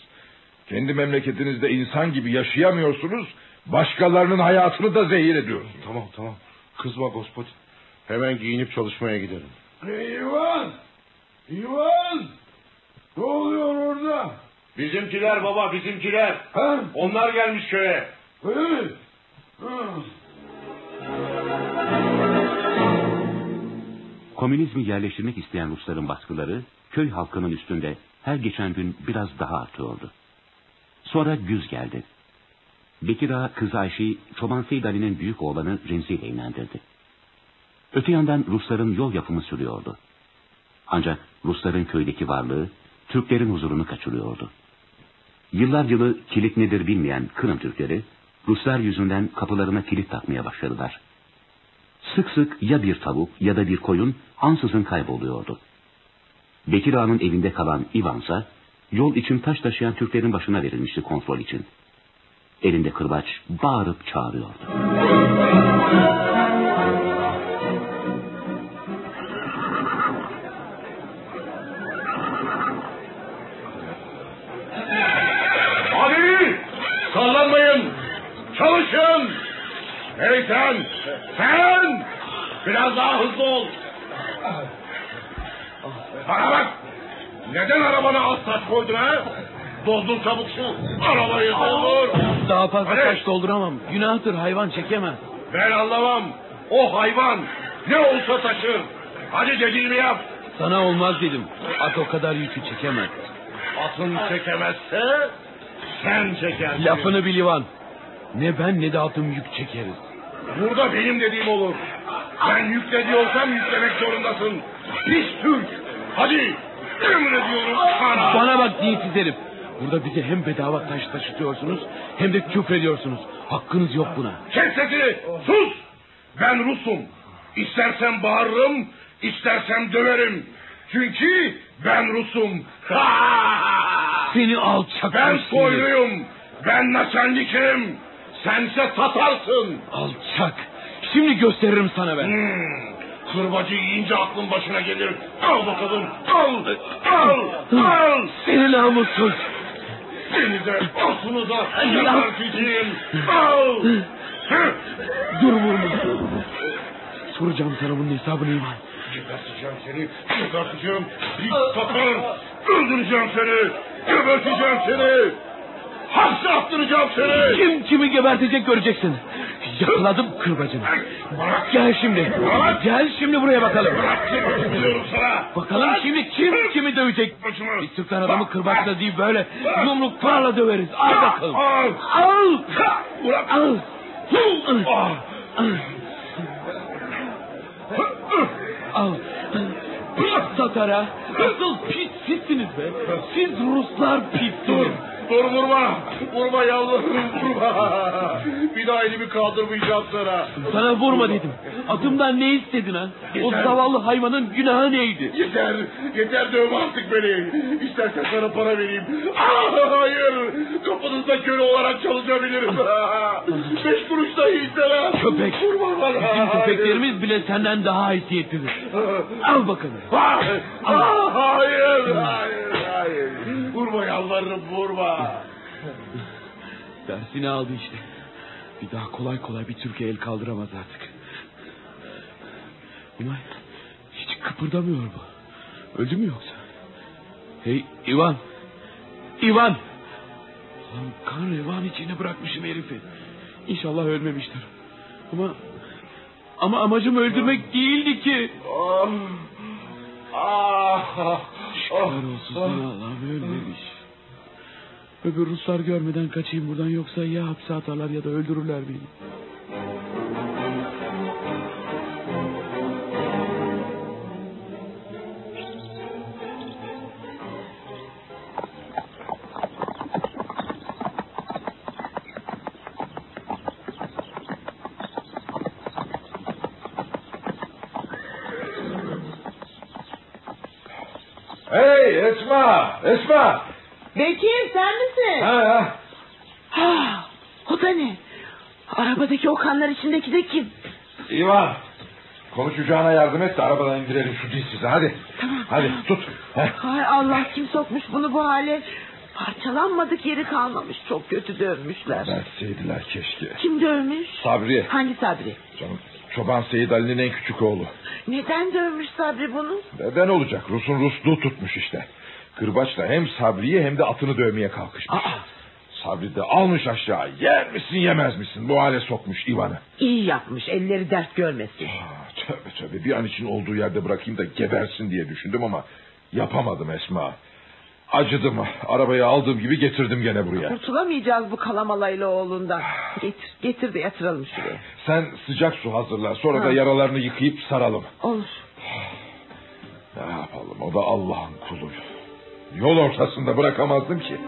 [SPEAKER 2] Kendi memleketinizde insan gibi yaşayamıyorsunuz. Başkalarının hayatını da zehir ediyorsunuz.
[SPEAKER 7] Tamam tamam. Kızma Gospodin. Hemen giyinip çalışmaya gidelim.
[SPEAKER 2] İvan! İvan! Ne oluyor orada?
[SPEAKER 7] Bizimkiler baba bizimkiler.
[SPEAKER 2] Ha?
[SPEAKER 7] Onlar gelmiş köye.
[SPEAKER 1] Komünizmi yerleştirmek isteyen Rusların baskıları köy halkının üstünde her geçen gün biraz daha artıyordu. Sonra güz geldi. Bekir Ağa kızı Ayşe'yi Çoban Seyit Ali'nin büyük oğlanı Remzi ile evlendirdi. Öte yandan Rusların yol yapımı sürüyordu. Ancak Rusların köydeki varlığı Türklerin huzurunu kaçırıyordu. Yıllar yılı kilit nedir bilmeyen Kırım Türkleri Ruslar yüzünden kapılarına kilit takmaya başladılar. Sık sık ya bir tavuk ya da bir koyun ansızın kayboluyordu. Bekir Ağa'nın evinde kalan İvansa yol için taş taşıyan Türklerin başına verilmişti kontrol için. Elinde kırbaç bağırıp çağırıyordu.
[SPEAKER 7] Hadi! Sallanmayın! Çalışın! Hey sen! Sen! Biraz daha hızlı ol! Bana bak! Neden arabana az taş koydun ha? Doldur çabuk şu arabayı doldur!
[SPEAKER 3] Daha fazla
[SPEAKER 7] Hadi.
[SPEAKER 3] taş dolduramam. Günahtır hayvan çekemez.
[SPEAKER 7] Ben anlamam. O hayvan ne olsa taşır. Hadi dediğimi yap.
[SPEAKER 3] Sana olmaz dedim. At o kadar yükü çekemez.
[SPEAKER 7] Atın çekemezse sen çekersin.
[SPEAKER 3] Lafını bil İvan. Ne ben ne de atım yük çekeriz.
[SPEAKER 7] Burada benim dediğim olur. Ben yükle diyorsam yüklemek zorundasın. Pis Türk. Hadi emrediyorum sana.
[SPEAKER 3] Bana bak dinsiz herif. Burada bize hem bedava taş taşıtıyorsunuz hem de küfrediyorsunuz. Hakkınız yok buna.
[SPEAKER 7] Kes sesini. Sus. Ben Rusum. İstersen bağırırım, istersem döverim. Çünkü ben Rusum.
[SPEAKER 3] Seni alçak
[SPEAKER 7] Ben
[SPEAKER 3] Rus
[SPEAKER 7] soyluyum. Ben naçenlikim. Sense Tatarsın.
[SPEAKER 3] Alçak. Şimdi gösteririm sana ben.
[SPEAKER 7] Hmm. Kırbacı yiyince aklın başına gelir. Al bakalım. Al. Al. Al.
[SPEAKER 3] Seni namussuz.
[SPEAKER 7] Seni de osunu da geberteceğim. Al.
[SPEAKER 3] Dur vurma. Soracağım sana bunun hesabını İvan.
[SPEAKER 7] Geberteceğim seni. Geberteceğim. Bir Tatar. Öldüreceğim seni. Geberteceğim seni. Hapse attıracağım seni.
[SPEAKER 3] Kim kimi gebertecek göreceksin. Yakaladım kırbacını. Gel şimdi. Gel şimdi buraya bakalım. Bakalım şimdi kim kimi dövecek. Biz Türkler adamı kırbaçla değil böyle yumruklarla döveriz. Al bakalım.
[SPEAKER 7] Al.
[SPEAKER 3] Al.
[SPEAKER 7] Bırak.
[SPEAKER 3] Al.
[SPEAKER 7] Ah.
[SPEAKER 3] Al. Pis Tatara. Nasıl pis sizsiniz be. Siz Ruslar
[SPEAKER 7] Dur.
[SPEAKER 3] pissiniz.
[SPEAKER 7] Dur vurma. Vurma yalvarırım vurma. Bir daha elimi kaldırmayacağım sana.
[SPEAKER 3] Sana vurma dedim. Atımdan ne istedin ha? O
[SPEAKER 7] Yeter.
[SPEAKER 3] zavallı hayvanın günahı neydi?
[SPEAKER 7] Yeter. Yeter dövme artık beni. İstersen sana para vereyim. Ah, hayır. Kapınızda köle olarak çalışabilirim. Beş kuruş da istemem.
[SPEAKER 3] Köpek.
[SPEAKER 7] Vurma bana.
[SPEAKER 3] Bizim köpeklerimiz bile senden daha haysiyetlidir. Al bakalım.
[SPEAKER 7] Ah, ah, hayır. Hayır. Hayır. Vurma yalvarırım vurma.
[SPEAKER 3] Dersini aldı işte. Bir daha kolay kolay bir Türkiye el kaldıramaz artık. Umay hiç kıpırdamıyor bu. Öldü mü yoksa? Hey İvan. İvan. Lan kan revan içine bırakmışım herifi. İnşallah ölmemiştir. Ama ama amacım öldürmek değildi ki.
[SPEAKER 7] Ah. Ah.
[SPEAKER 3] Şükürler olsun sana Allah'ım ölmemiş. Öbür Ruslar görmeden kaçayım buradan yoksa ya hapse atarlar ya da öldürürler beni.
[SPEAKER 5] Bekir sen misin?
[SPEAKER 2] Ha, ha.
[SPEAKER 5] Ha, o da ne? Arabadaki o kanlar içindeki de kim?
[SPEAKER 2] İvan. Konuşacağına yardım et de arabadan indirelim şu dilsizi hadi.
[SPEAKER 5] Tamam.
[SPEAKER 2] Hadi tut. Heh.
[SPEAKER 5] Hay Allah kim sokmuş bunu bu hale? Parçalanmadık yeri kalmamış. Çok kötü dövmüşler.
[SPEAKER 2] Verseydiler keşke.
[SPEAKER 5] Kim dövmüş?
[SPEAKER 2] Sabri.
[SPEAKER 5] Hangi Sabri?
[SPEAKER 2] Canım, Çoban Seyit Ali'nin en küçük oğlu.
[SPEAKER 5] Neden dövmüş Sabri bunu?
[SPEAKER 2] Neden olacak? Rus'un Rusluğu tutmuş işte. Kırbaçla hem Sabri'yi hem de atını dövmeye kalkışmış.
[SPEAKER 5] Aa,
[SPEAKER 2] Sabri de almış aşağı. Yer misin yemez misin? Bu hale sokmuş İvan'ı.
[SPEAKER 5] iyi yapmış. Elleri dert görmesin.
[SPEAKER 2] Aa, tövbe tövbe bir an için olduğu yerde bırakayım da gebersin diye düşündüm ama yapamadım Esma. Acıdım. Arabayı aldığım gibi getirdim gene buraya.
[SPEAKER 5] Kurtulamayacağız bu kalamalayla oğlundan. Getir, getir de yatıralım şuraya.
[SPEAKER 2] Sen sıcak su hazırla. Sonra
[SPEAKER 5] Ha.
[SPEAKER 2] da yaralarını yıkayıp saralım.
[SPEAKER 5] Olur.
[SPEAKER 2] Ne yapalım? O da Allah'ın kulu. Yol ortasında bırakamazdım ki.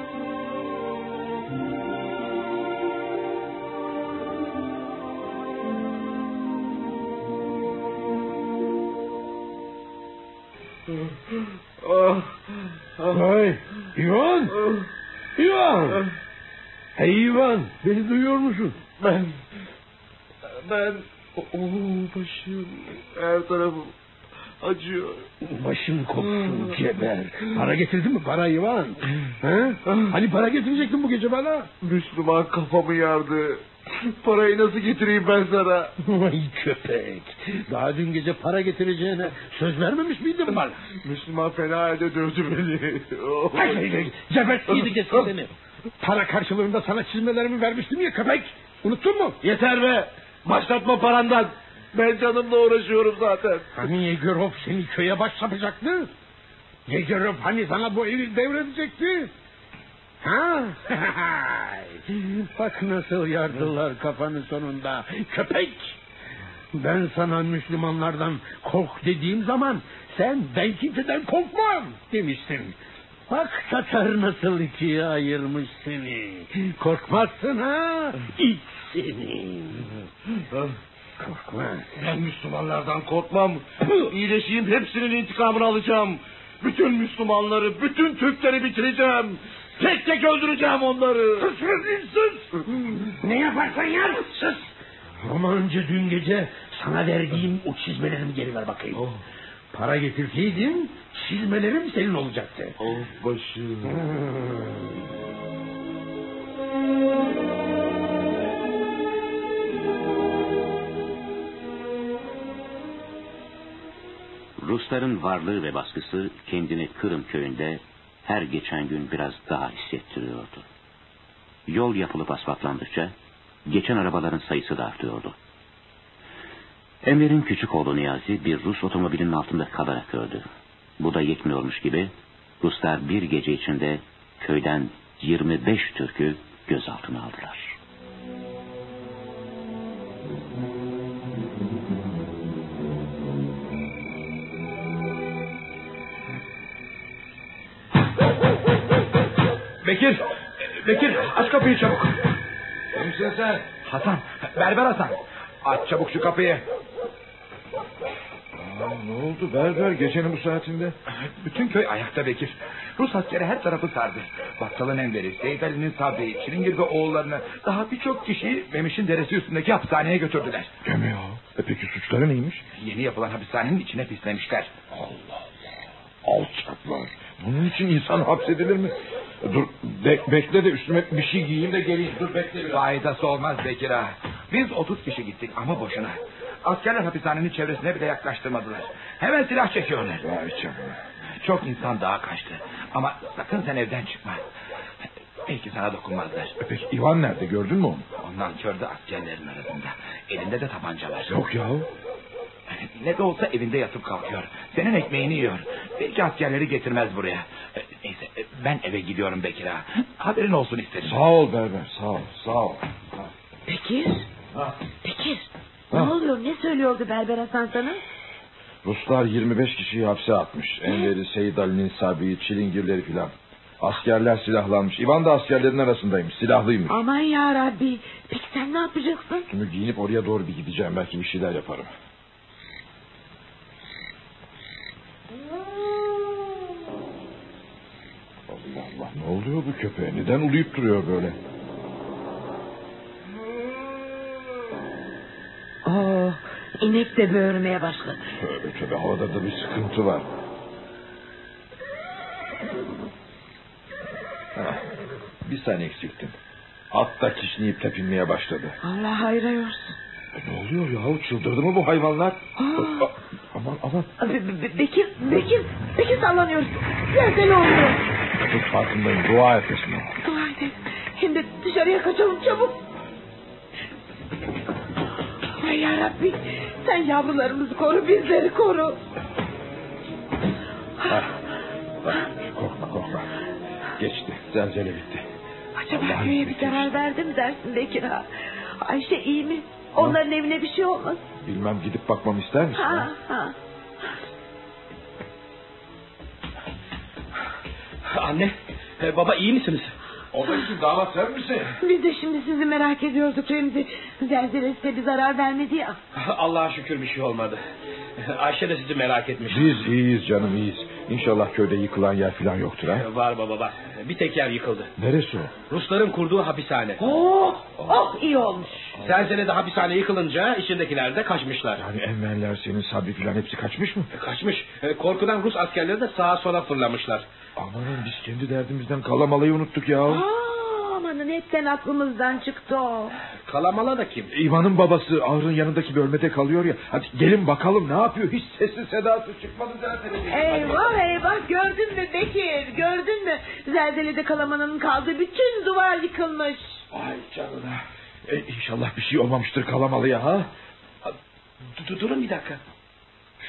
[SPEAKER 6] Ay, İvan! İvan! Hey İvan, beni duyuyor musun? Ben... Ben... Oo, başım, her tarafım acıyor. Başım kopsun geber. Para getirdin mi para İvan? He? Hani para getirecektin bu gece bana? Müslüman kafamı yardı. Parayı nasıl getireyim ben sana? Ay köpek. Daha dün gece para getireceğine söz vermemiş miydin bana? Müslüman fena halde dövdü beni. Hay hay hay. Gebertiydi geçsin seni. Para karşılığında sana çizmelerimi vermiştim ya köpek. Unuttun mu? Yeter be. Başlatma parandan. Ben canımla uğraşıyorum zaten. Hani Yegorov seni köye başlatacaktı? Yegorov hani sana bu evi devredecekti? Ha? Bak nasıl yardılar kafanı sonunda. Köpek! Ben sana Müslümanlardan kork dediğim zaman sen ben kimseden korkmam demiştin. Bak Tatar nasıl ikiye ayırmış seni. Korkmazsın ha? İç seni. Korkma. Ben Müslümanlardan korkmam. İyileşeyim hepsinin intikamını alacağım. Bütün Müslümanları, bütün Türkleri bitireceğim. Tek tek öldüreceğim onları. Sus sus. Ne yaparsan yap. Sus. Ama önce dün gece sana verdiğim o çizmelerimi geri ver bakayım. Para getirseydin çizmelerim senin olacaktı. Of başım.
[SPEAKER 1] Rusların varlığı ve baskısı kendini Kırım köyünde her geçen gün biraz daha hissettiriyordu. Yol yapılıp asfaltlandıkça geçen arabaların sayısı da artıyordu. Enver'in küçük oğlu Niyazi bir Rus otomobilinin altında kalarak öldü. Bu da yetmiyormuş gibi Ruslar bir gece içinde köyden 25 Türk'ü gözaltına aldılar.
[SPEAKER 9] Bekir! Bekir aç kapıyı çabuk.
[SPEAKER 2] Kimsin sen?
[SPEAKER 9] Hasan, Berber Hasan. Aç çabuk şu kapıyı.
[SPEAKER 2] Aa, ne oldu berber gecenin bu saatinde?
[SPEAKER 9] Bütün köy ayakta Bekir. Rus askeri her tarafı sardı. Bakkalın Enver'i, Seyit Ali'nin Sabri'yi, Çilingir ve oğullarını... ...daha birçok kişiyi Memiş'in deresi üstündeki hapishaneye götürdüler.
[SPEAKER 2] Deme ya. E peki suçları neymiş?
[SPEAKER 9] Yeni yapılan hapishanenin içine pislemişler.
[SPEAKER 2] Allah Allah. Alçaklar. Bunun için insan hapsedilir mi? Dur be- bekle de üstüme bir şey giyeyim de geleyim. Dur bekle biraz.
[SPEAKER 9] Faydası olmaz Bekir ağa. Biz 30 kişi gittik ama boşuna. Askerler hapishanenin çevresine bile yaklaştırmadılar. Hemen silah çekiyorlar.
[SPEAKER 2] Vay canına.
[SPEAKER 9] Çok insan daha kaçtı. Ama sakın sen evden çıkma. Belki sana dokunmazlar.
[SPEAKER 2] E peki İvan nerede gördün mü onu?
[SPEAKER 9] Ondan kördü askerlerin arasında. Elinde de tabanca var.
[SPEAKER 2] Yok ya.
[SPEAKER 9] Ne de olsa evinde yatıp kalkıyor. Senin ekmeğini yiyor. Belki askerleri getirmez buraya. E, Neyse e, ben eve gidiyorum Bekir ağa. Haberin olsun istedim.
[SPEAKER 2] Sağ ol berber sağ ol sağ ol.
[SPEAKER 5] Bekir.
[SPEAKER 2] Ha.
[SPEAKER 5] Bekir. Ne
[SPEAKER 2] Ha.
[SPEAKER 5] oluyor? Ne söylüyordu Berber Hasan sana?
[SPEAKER 2] Ruslar 25 kişiyi hapse atmış. Enver'i, Seyit Ali'nin Sabi'yi, Çilingirleri filan. Askerler silahlanmış. İvan da askerlerin arasındaymış. Silahlıymış.
[SPEAKER 5] Aman ya Rabbi. Peki sen ne yapacaksın?
[SPEAKER 2] Şimdi giyinip oraya doğru bir gideceğim. Belki bir şeyler yaparım. Allah ne oluyor bu köpeğe? Neden uluyup duruyor böyle?
[SPEAKER 5] Oo, inek de böğürmeye başladı.
[SPEAKER 2] Tövbe tövbe havada da bir sıkıntı var. Heh, bir sen eksiktin. At da kişneyip tepinmeye başladı.
[SPEAKER 5] Allah hayra yorsun.
[SPEAKER 2] E, Ne oluyor yahu çıldırdı mı bu hayvanlar?
[SPEAKER 5] Aa.
[SPEAKER 2] Aman aman
[SPEAKER 5] Be- Be- Bekir, Bekir, Bekir sallanıyoruz. Nerede ne oluyor?
[SPEAKER 2] Çok farkındayım dua et Esma.
[SPEAKER 5] Dua edin. Hem de dışarıya kaçalım çabuk. Ay yarabbi sen yavrularımızı koru bizleri koru.
[SPEAKER 2] Hah, bak, korkma korkma. Geçti zelzele bitti.
[SPEAKER 5] Acaba köye bir zarar verdi mi dersin Bekir ha? Ayşe iyi mi? Onların evine bir şey olmaz.
[SPEAKER 2] Bilmem gidip bakmamı ister misin?
[SPEAKER 5] Ha,
[SPEAKER 2] ha?
[SPEAKER 5] ha.
[SPEAKER 10] Anne, e, baba iyi misiniz?
[SPEAKER 2] Oradaki damat sen misin?
[SPEAKER 5] Biz de şimdi sizi merak ediyorduk Remzi. Zelzele size bir zarar vermedi ya.
[SPEAKER 10] Allah'a şükür bir şey olmadı. Ayşe de sizi merak etmiş.
[SPEAKER 2] Biz iyiyiz canım iyiyiz. İnşallah köyde yıkılan yer falan yoktur ha.
[SPEAKER 10] Var baba var. Bir tek yer yıkıldı.
[SPEAKER 2] Neresi o?
[SPEAKER 10] Rusların kurduğu hapishane.
[SPEAKER 5] Oh, oh iyi olmuş.
[SPEAKER 10] Zelzelede hapishane yıkılınca içindekiler de kaçmışlar.
[SPEAKER 2] Yani Enverler senin Sabri falan hepsi kaçmış mı?
[SPEAKER 10] E, Kaçmış. E, Korkudan Rus askerleri de sağa sola fırlamışlar.
[SPEAKER 2] Amanın biz kendi derdimizden kalamalayı unuttuk ya.
[SPEAKER 5] Aa, amanın hepten aklımızdan çıktı o.
[SPEAKER 10] Kalamala da kim?
[SPEAKER 2] İvan'ın babası Ağrı'nın yanındaki bölmede kalıyor ya. Hadi gelin bakalım ne yapıyor? Hiç sesi sedası çıkmadı zaten.
[SPEAKER 5] Eyvah eyvah gördün mü Bekir gördün mü? Zelzelede kalamanın kaldığı bütün duvar yıkılmış.
[SPEAKER 2] Ay canına. E, inşallah bir şey olmamıştır kalamalıya ha.
[SPEAKER 10] Dur- Durun bir dakika.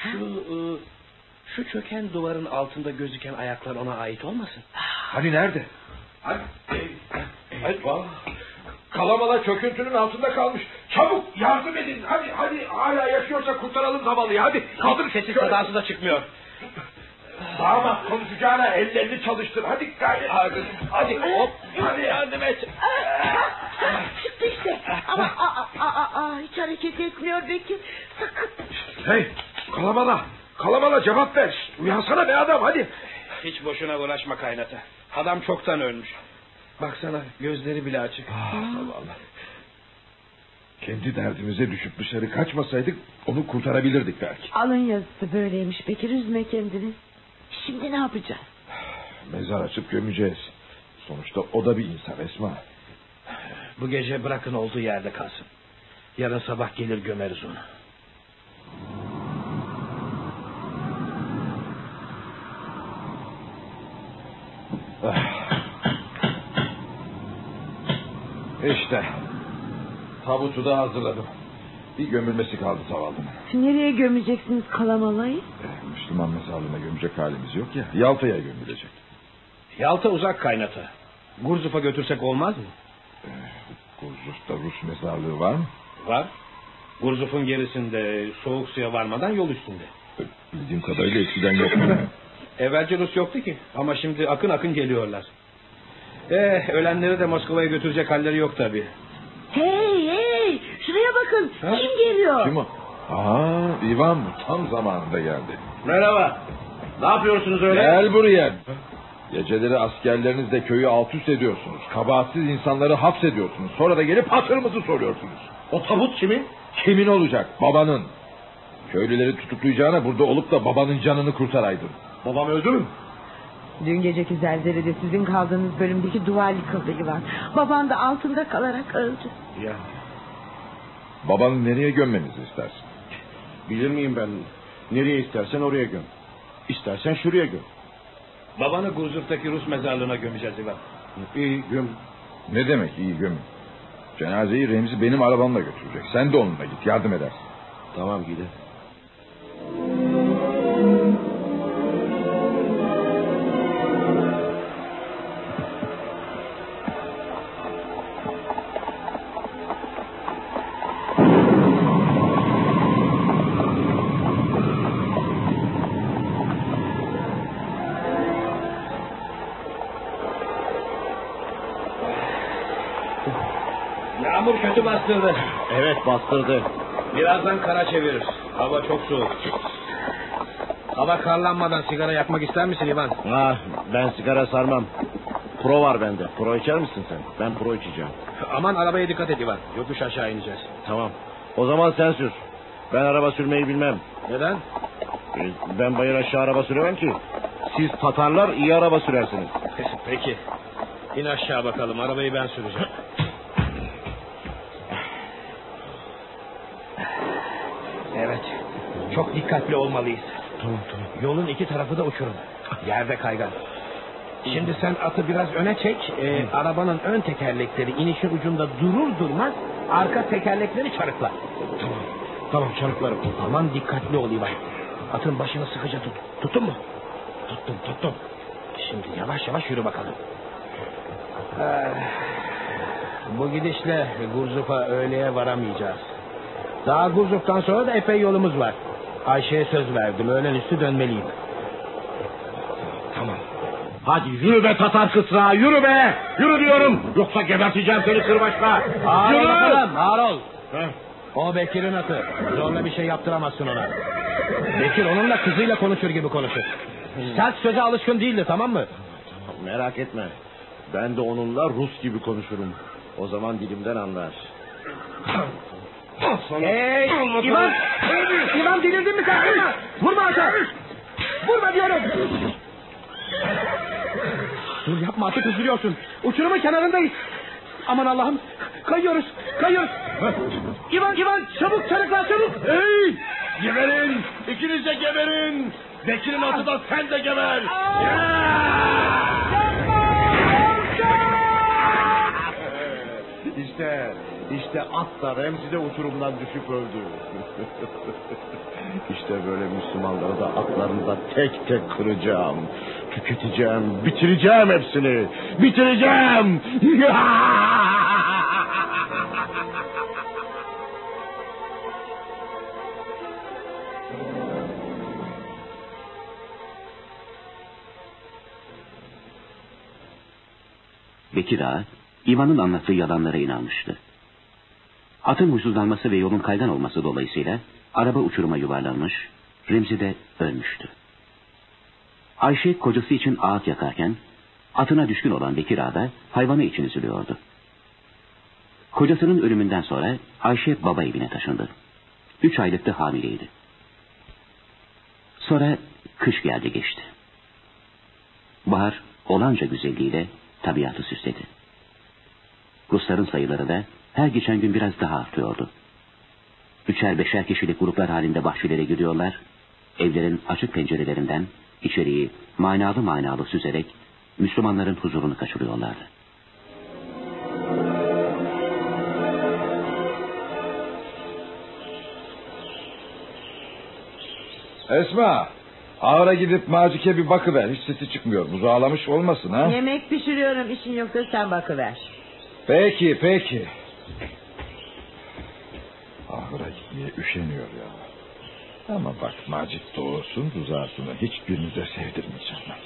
[SPEAKER 10] Şu e, şu çöken duvarın altında gözüken ayaklar ona ait olmasın?
[SPEAKER 2] Hani nerede? Hadi. Hadi. Kalamala çöküntünün altında kalmış. Çabuk yardım edin. Hadi hadi hala yaşıyorsa kurtaralım zavallıyı. Hadi kaldır.
[SPEAKER 10] Sesi sedası da çıkmıyor.
[SPEAKER 2] Damat konuşacağına ellerini çalıştır. Hadi gayret. Hadi. Hadi hop. Hadi yardım et.
[SPEAKER 5] Çıktı işte. Ama aa, aa, aa, hiç hareket etmiyor Bekir. Sakın.
[SPEAKER 2] Hey kalamala. Kalamala cevap ver. Uyansana be adam hadi.
[SPEAKER 10] Hiç boşuna uğraşma kaynata. Adam çoktan ölmüş. Baksana gözleri bile açık.
[SPEAKER 2] Ah, Allah. Kendi derdimize düşüp dışarı kaçmasaydık onu kurtarabilirdik belki.
[SPEAKER 5] Alın yazısı böyleymiş Bekir üzme kendini. Şimdi ne yapacağız?
[SPEAKER 2] Mezar açıp gömeceğiz. Sonuçta o da bir insan Esma.
[SPEAKER 10] Bu gece bırakın olduğu yerde kalsın. Yarın sabah gelir gömeriz onu.
[SPEAKER 2] İşte. Tabutu da hazırladım. Bir gömülmesi kaldı zavallının.
[SPEAKER 5] Nereye gömeceksiniz kalamalayı?
[SPEAKER 2] Eh, Müslüman mezarlığına gömecek halimiz yok ya. Yalta'ya gömülecek.
[SPEAKER 10] Yalta uzak kaynata. Gurzuf'a götürsek olmaz mı?
[SPEAKER 2] Kurzuf'ta Rus mezarlığı var mı?
[SPEAKER 10] Var. Gurzuf'un gerisinde soğuk suya varmadan yol üstünde.
[SPEAKER 2] Eh, Bildiğim kadarıyla eskiden yoktu da.
[SPEAKER 10] Evvelce Rus yoktu ki ama şimdi akın akın geliyorlar. Eh, ölenleri de Moskova'ya götürecek halleri yok tabii.
[SPEAKER 5] Bakın
[SPEAKER 10] Ha?
[SPEAKER 5] kim geliyor?
[SPEAKER 2] Kim o? Aa, İvan mı? Tam zamanında geldi.
[SPEAKER 10] Merhaba. Ne yapıyorsunuz öyle?
[SPEAKER 2] Gel buraya. Geceleri askerlerinizle köyü alt üst ediyorsunuz. Kabahatsiz insanları hapsediyorsunuz. Sonra da gelip hatırımızı soruyorsunuz.
[SPEAKER 10] O tabut kimin?
[SPEAKER 2] Kimin olacak? Babanın. Köylüleri tutuklayacağına burada olup da babanın canını kurtaraydın.
[SPEAKER 10] Babam öldü mü?
[SPEAKER 5] Dün geceki zelzelede sizin kaldığınız bölümdeki duvar yıkıldı Ivan. Baban da altında kalarak öldü.
[SPEAKER 10] Ya
[SPEAKER 2] Babanı nereye gömmemizi istersin?
[SPEAKER 10] bilir miyim ben? Nereye istersen oraya göm. İstersen şuraya göm. Babanı Gurzuf'taki Rus mezarlığına gömeceğiz İvan.
[SPEAKER 2] İyi göm. Ne demek iyi gömün? Cenazeyi Remzi benim arabamla götürecek. Sen de onunla git yardım edersin.
[SPEAKER 10] Tamam gidelim. Bastırdı. Birazdan kara çevirir. Hava çok soğuk. Hava karlanmadan sigara yakmak ister misin İvan?
[SPEAKER 7] Ah ben sigara sarmam. pro var bende. Pro içer misin sen? Ben pro içeceğim.
[SPEAKER 10] Aman arabaya dikkat et İvan. Yokuş aşağı ineceğiz.
[SPEAKER 7] Tamam. O zaman sen sür. Ben araba sürmeyi bilmem.
[SPEAKER 10] Neden?
[SPEAKER 7] Ee, Ben bayır aşağı araba süremem ki. Siz Tatarlar iyi araba sürersiniz.
[SPEAKER 10] Peki. İn aşağı bakalım. Arabayı ben süreceğim. Çok dikkatli olmalıyız.
[SPEAKER 7] Tamam tamam.
[SPEAKER 10] Yolun iki tarafı da uçurum. Yerde kaygan. Şimdi sen atı biraz öne çek. Ee, arabanın ön tekerlekleri inişin ucunda durur durmaz arka tekerlekleri çarıkla. Tamam. Tamam çarıklarım. Aman dikkatli ol İvan. Atın başını sıkıca tut. Tuttun mu? Tuttum tuttum. Şimdi yavaş yavaş yürü bakalım. Ah, bu gidişle Gurzuf'a öğleye varamayacağız. Daha Gurzuf'tan sonra da epey yolumuz var. Ayşe'ye söz verdim. Öğlen üstü dönmeliyim. Tamam.
[SPEAKER 7] Hadi yürü be Tatar kısra yürü be. Yürü diyorum. Yoksa geberteceğim seni kırbaçla.
[SPEAKER 10] Ağır ol
[SPEAKER 7] Yürü.
[SPEAKER 10] bakalım, ağır ol.
[SPEAKER 7] Heh.
[SPEAKER 10] O Bekir'in atı. Zorla bir şey yaptıramazsın ona. Bekir onunla kızıyla konuşur gibi konuşur. Sert söze alışkın değildi tamam mı?
[SPEAKER 7] Merak etme. Ben de onunla Rus gibi konuşurum. O zaman dilimden anlar.
[SPEAKER 10] Hey İvan! İvan delirdin mi sen? Vurma! Vurma ata! Vurma diyorum! Dur yapma atı kızdırıyorsun. Uçurumun kenarındayız. Aman Allah'ım! Kayıyoruz! Kayıyoruz! İvan! İvan! Çabuk çarıklar çabuk!
[SPEAKER 7] Hey! Geberin! İkiniz de geberin! Bekir'in atı da sen de geber! işte, işte at da Remzi de uçurumdan düşüp öldü. işte böyle Müslümanları da atlarını da tek tek kıracağım. Tüketeceğim, bitireceğim hepsini. Bitireceğim!
[SPEAKER 1] Bekir Ağa, İvan'ın anlattığı yalanlara inanmıştı. Atın huysuzlanması ve yolun kaygan olması dolayısıyla araba uçuruma yuvarlanmış, Remzi de ölmüştü. Ayşe kocası için ağıt yakarken, atına düşkün olan Bekir Ağa da hayvanı için üzülüyordu. Kocasının ölümünden sonra Ayşe baba evine taşındı. Üç aylıkta hamileydi. Sonra kış geldi geçti. Bahar olanca güzelliğiyle tabiatı süsledi. Rusların sayıları da her geçen gün biraz daha artıyordu. Üçer beşer kişilik gruplar halinde bahçelere gidiyorlar, evlerin açık pencerelerinden içeriği manalı manalı süzerek Müslümanların huzurunu kaçırıyorlardı.
[SPEAKER 2] Esma. Ağır'a gidip Macik'e bir bakıver. Hiç sesi çıkmıyor. Buzağlamış olmasın ha.
[SPEAKER 5] Yemek pişiriyorum işin yoksa sen bakıver.
[SPEAKER 2] Peki peki. Ahıra gitmeye üşeniyor ya. Ama bak Macit doğursun rızasını hiçbirinize sevdirmeyeceğim ben.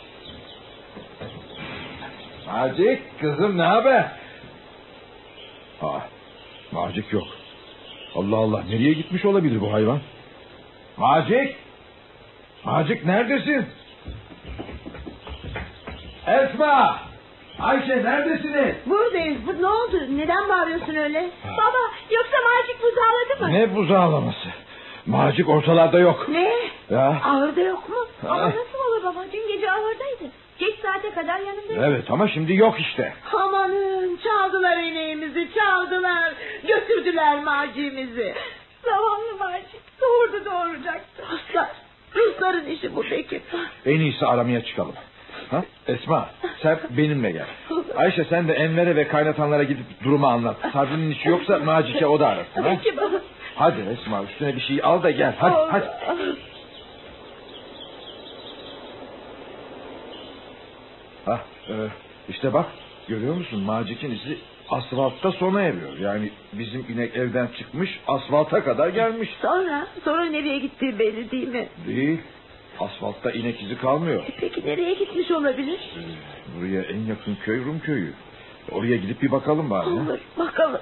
[SPEAKER 2] Macik kızım ne haber? Aa, Macik yok. Allah Allah nereye gitmiş olabilir bu hayvan? Macik! Macik neredesin? Esma! Ayşe neredesiniz?
[SPEAKER 5] Buradayız. Bu, ne oldu? Neden bağırıyorsun öyle?
[SPEAKER 4] Baba yoksa Macik buzağladı mı?
[SPEAKER 2] Ne buzağlaması? Macik ortalarda yok.
[SPEAKER 4] Ne?
[SPEAKER 2] Ya.
[SPEAKER 4] Ağırda yok mu? Ama
[SPEAKER 2] Ha.
[SPEAKER 4] nasıl olur baba? Dün gece ağırdaydı. Geç saate kadar yanımdaydı.
[SPEAKER 2] Evet ama şimdi yok işte.
[SPEAKER 5] Amanın çaldılar ineğimizi çaldılar. Götürdüler macimizi.
[SPEAKER 4] Zavallı Macik. Doğurdu doğuracaktı.
[SPEAKER 5] Ruslar. Rusların işi bu Bekir.
[SPEAKER 2] En iyisi aramaya çıkalım. Ha? Esma sen benimle gel. Ayşe sen de Enver'e ve kaynatanlara gidip durumu anlat. Sabri'nin işi yoksa Macik'e o da arasın. Ha?
[SPEAKER 4] Peki baba.
[SPEAKER 2] Hadi Esma üstüne bir şey al da gel. Hadi
[SPEAKER 4] Oldu.
[SPEAKER 2] hadi. Ha, e, işte bak görüyor musun Macik'in izi asfaltta sona eriyor. Yani bizim inek evden çıkmış asfalta kadar gelmiş.
[SPEAKER 5] Sonra, sonra nereye gittiği belli değil mi?
[SPEAKER 2] Değil. Asfaltta inek izi kalmıyor.
[SPEAKER 5] E Peki nereye gitmiş olabilir?
[SPEAKER 2] Buraya en yakın köy Rum köyü. Oraya gidip bir bakalım bari.
[SPEAKER 5] Olur bakalım.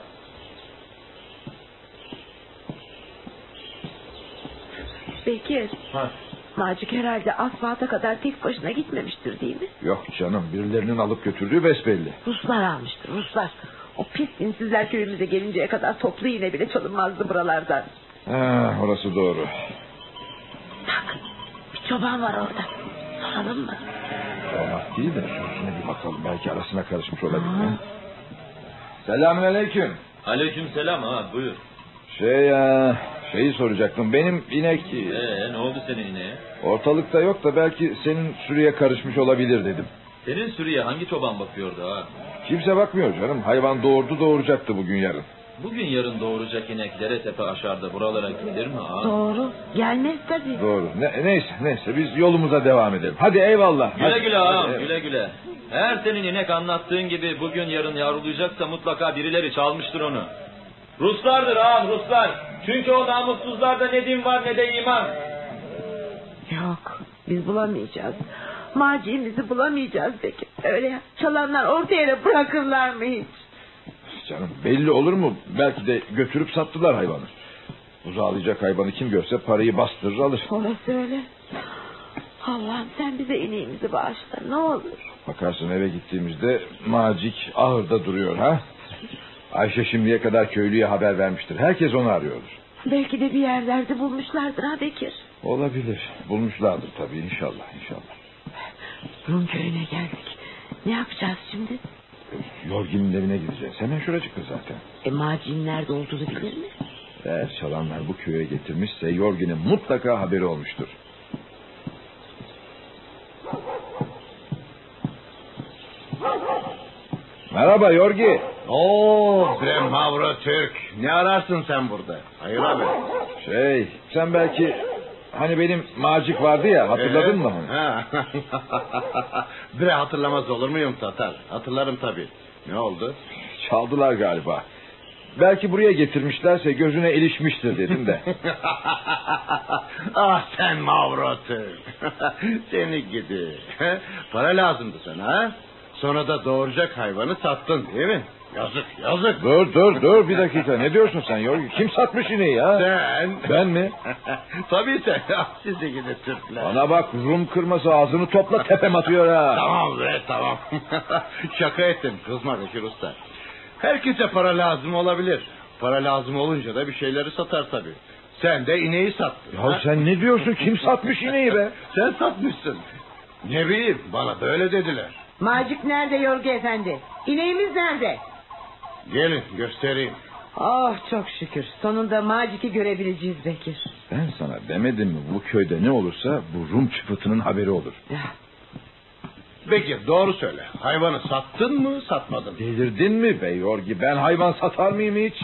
[SPEAKER 4] Bekir.
[SPEAKER 2] Ha.
[SPEAKER 5] Macik herhalde asfalta kadar tek başına gitmemiştir değil mi?
[SPEAKER 2] Yok canım birilerinin alıp götürdüğü besbelli.
[SPEAKER 5] Ruslar almıştır Ruslar. O pis dinsizler köyümüze gelinceye kadar toplu iğne bile çalınmazdı buralardan.
[SPEAKER 2] Ha, orası doğru.
[SPEAKER 5] Çoban var orada. Soralım mı?
[SPEAKER 2] Olmaz değil de sözüne bir bakalım. Belki arasına karışmış olabilir. Selamünaleyküm.
[SPEAKER 11] Aleyküm selam ha buyur.
[SPEAKER 2] Şey ya şeyi soracaktım. Benim inek
[SPEAKER 11] Ee, ne oldu senin ineğe?
[SPEAKER 2] ortalıkta yok da belki senin sürüye karışmış olabilir dedim.
[SPEAKER 11] Senin sürüye hangi çoban bakıyordu ha?
[SPEAKER 2] Kimse bakmıyor canım. Hayvan doğurdu doğuracaktı bugün yarın.
[SPEAKER 11] Bugün yarın doğuracak inek dere tepe aşarda buralara gelir mi ha?
[SPEAKER 5] Doğru. Gelmez tabii.
[SPEAKER 2] Doğru. Ne, neyse neyse biz yolumuza devam edelim. Hadi eyvallah.
[SPEAKER 11] Güle
[SPEAKER 2] Hadi.
[SPEAKER 11] güle ağam
[SPEAKER 2] Hadi,
[SPEAKER 11] güle güle. Eğer senin inek anlattığın gibi bugün yarın yavrulayacaksa mutlaka birileri çalmıştır onu. Ruslardır ağam Ruslar. Çünkü o namussuzlarda ne din var ne de iman.
[SPEAKER 5] Yok biz bulamayacağız. Maciğimizi bulamayacağız peki. Öyle. Çalanlar orta yere bırakırlar mı hiç?
[SPEAKER 2] Canım belli olur mu? Belki de götürüp sattılar hayvanı. Uzağlayacak hayvanı kim görse parayı bastırır alır.
[SPEAKER 5] Orası öyle. Allah'ım sen bize ineğimizi bağışla ne olur.
[SPEAKER 2] Bakarsın eve gittiğimizde Macik ahırda duruyor ha. Ayşe şimdiye kadar köylüye haber vermiştir. Herkes onu arıyordur.
[SPEAKER 5] Belki de bir yerlerde bulmuşlardır ha Bekir.
[SPEAKER 2] Olabilir. Bulmuşlardır tabii inşallah inşallah.
[SPEAKER 5] Rum köyüne geldik. Ne yapacağız şimdi?
[SPEAKER 2] Yorgin'in evine gideceğiz. Hemen şuracıkta zaten.
[SPEAKER 5] E Maci'nin nerede olduğunu bilir mi?
[SPEAKER 2] Eğer çalanlar bu köye getirmişse Yorgin'in mutlaka haberi olmuştur. Merhaba Yorgi.
[SPEAKER 7] Oo bre Mavro Türk. Ne ararsın sen burada? Hayır abi.
[SPEAKER 2] Şey sen belki hani benim Macik vardı ya hatırladın mı?
[SPEAKER 7] Ha. bre hatırlamaz olur muyum Tatar? Hatırlarım tabii. Ne oldu?
[SPEAKER 2] Çaldılar galiba. Belki buraya getirmişlerse gözüne ilişmiştir dedim de.
[SPEAKER 7] ah sen Mavro Türk. Seni gidi. Para lazımdı sana ha? Sonra da doğuracak hayvanı sattın değil mi? Yazık yazık.
[SPEAKER 2] dur dur dur bir dakika ne diyorsun sen Yorgi? Kim satmış ineği ya?
[SPEAKER 7] Sen.
[SPEAKER 2] Ben mi?
[SPEAKER 7] Tabii sen. Sizi gidi Türkler.
[SPEAKER 2] Bana bak Rum kırması ağzını topla tepem atıyor ha.
[SPEAKER 7] Tamam be tamam. Şaka ettim kızma Bekir Usta. Herkese para lazım olabilir. Para lazım olunca da bir şeyleri satar tabii. Sen de ineği sattın.
[SPEAKER 2] Ya
[SPEAKER 7] ha?
[SPEAKER 2] sen ne diyorsun? Kim satmış ineği be?
[SPEAKER 7] Sen satmışsın. Ne bileyim bana böyle dediler.
[SPEAKER 5] Macik nerede Yorgu Efendi? İneğimiz nerede?
[SPEAKER 7] Gelin göstereyim.
[SPEAKER 5] Oh çok şükür. Sonunda Macik'i görebileceğiz Bekir.
[SPEAKER 2] Ben sana demedim mi bu köyde ne olursa bu Rum çıfıtının haberi olur.
[SPEAKER 7] Bekir doğru söyle. Hayvanı sattın mı satmadın mı?
[SPEAKER 2] Delirdin mi be Yorgi? Ben hayvan satar mıyım hiç?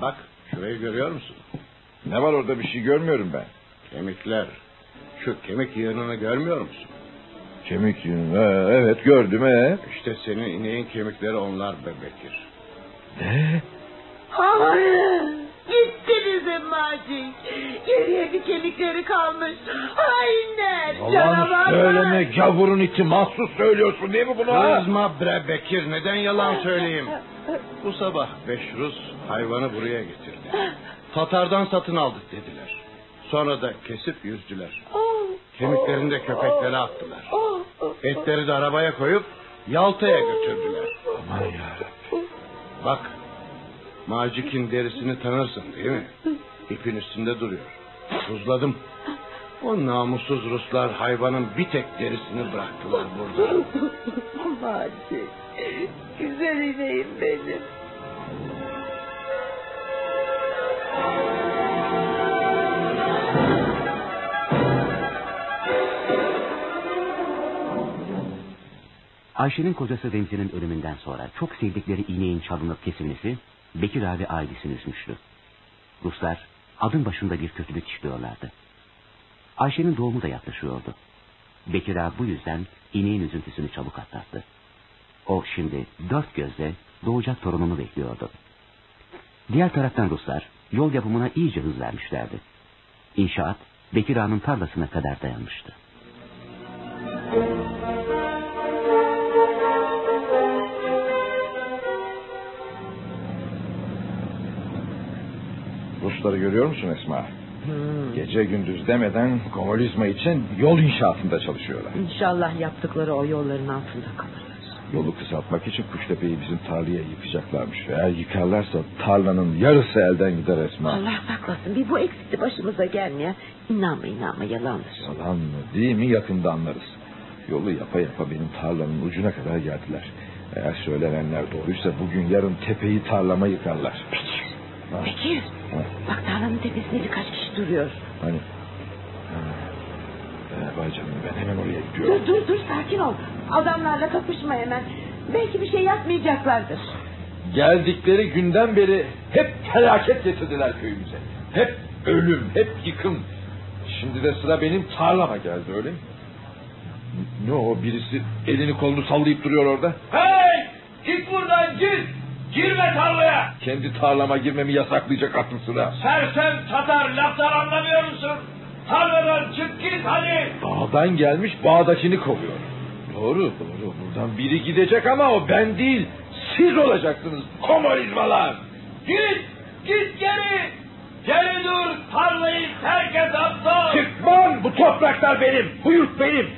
[SPEAKER 7] Bak şurayı görüyor musun?
[SPEAKER 2] Ne var orada bir şey görmüyorum ben.
[SPEAKER 7] Kemikler. Şu kemik yığınını görmüyor musun?
[SPEAKER 2] Kemik yünü. Ha, evet gördüm he.
[SPEAKER 7] İşte senin ineğin kemikleri onlar be Bekir.
[SPEAKER 2] Ne?
[SPEAKER 5] Hayır. Gitti bizim. Geriye bir kemikleri kalmış. Hainler.
[SPEAKER 2] Yalan söyleme gavurun içi mahsus söylüyorsun değil mi bunu?
[SPEAKER 7] Kızma bre Bekir neden yalan söyleyeyim? Bu sabah beş Rus hayvanı buraya getirdi. Tatardan satın aldık dediler. Sonra da kesip yüzdüler.
[SPEAKER 5] Oh,
[SPEAKER 7] Kemiklerini de köpeklere attılar.
[SPEAKER 5] oh, oh.
[SPEAKER 7] Etleri de arabaya koyup Yalta'ya götürdüler.
[SPEAKER 2] Aman yarabbim.
[SPEAKER 7] Bak Macik'in derisini tanırsın değil mi? İpin üstünde duruyor. Tuzladım. O namussuz Ruslar hayvanın bir tek derisini bıraktılar burada.
[SPEAKER 5] Macik. Güzel ineğim benim.
[SPEAKER 1] Ayşe'nin kocası Remzi'nin ölümünden sonra çok sevdikleri ineğin çalınıp kesilmesi Bekir ve ailesini üzmüştü. Ruslar adım başında bir kötülük işliyorlardı. Ayşe'nin doğumu da yaklaşıyordu. Bekir Ağa bu yüzden ineğin üzüntüsünü çabuk atlattı. O şimdi dört gözle doğacak torununu bekliyordu. Diğer taraftan Ruslar yol yapımına iyice hız vermişlerdi. İnşaat Bekir Ağa'nın tarlasına kadar dayanmıştı.
[SPEAKER 2] Rusları görüyor musun Esma?
[SPEAKER 5] Hmm.
[SPEAKER 2] Gece gündüz demeden komünizma için yol inşaatında çalışıyorlar.
[SPEAKER 5] İnşallah yaptıkları o yolların altında kalırlar.
[SPEAKER 2] Yolu kısaltmak için Kuştepe'yi bizim tarlaya yıkacaklarmış. Eğer yıkarlarsa tarlanın yarısı elden gider Esma.
[SPEAKER 5] Allah saklasın bir bu eksikti başımıza gelmeye. İnanma inanma yalandır.
[SPEAKER 2] Yalan mı değil mi yakında anlarız. Yolu yapa yapa benim tarlanın ucuna kadar geldiler. Eğer söylenenler doğruysa bugün yarın tepeyi tarlama yıkarlar.
[SPEAKER 5] Bekir. Bekir.
[SPEAKER 2] Ha.
[SPEAKER 5] Bak tarlanın tepesinde birkaç kişi duruyor.
[SPEAKER 2] Hani? Ha. Ee, vay canım ben hemen oraya gidiyorum.
[SPEAKER 5] Dur dur dur sakin ol. Adamlarla kapışma hemen. Belki bir şey yapmayacaklardır.
[SPEAKER 2] Geldikleri günden beri hep felaket getirdiler köyümüze. Hep ölüm, hep yıkım. Şimdi de sıra benim tarlama geldi öyle mi? Ne o birisi elini kolunu sallayıp duruyor orada?
[SPEAKER 8] Hey! Git buradan git! Girme tarlaya!
[SPEAKER 2] Kendi tarlama girmemi yasaklayacak aklı sıra.
[SPEAKER 8] Sersem Tatar laflar anlamıyor musun? Tarladan çık git hadi!
[SPEAKER 2] Dağdan gelmiş bağdakini kovuyor. Doğru doğru buradan biri gidecek ama o ben değil. Siz olacaksınız komünizmalar.
[SPEAKER 8] Git! Git geri! Geri dur! Tarlayı terk et aptal!
[SPEAKER 2] Çıkmam bu topraklar benim. Bu yurt benim.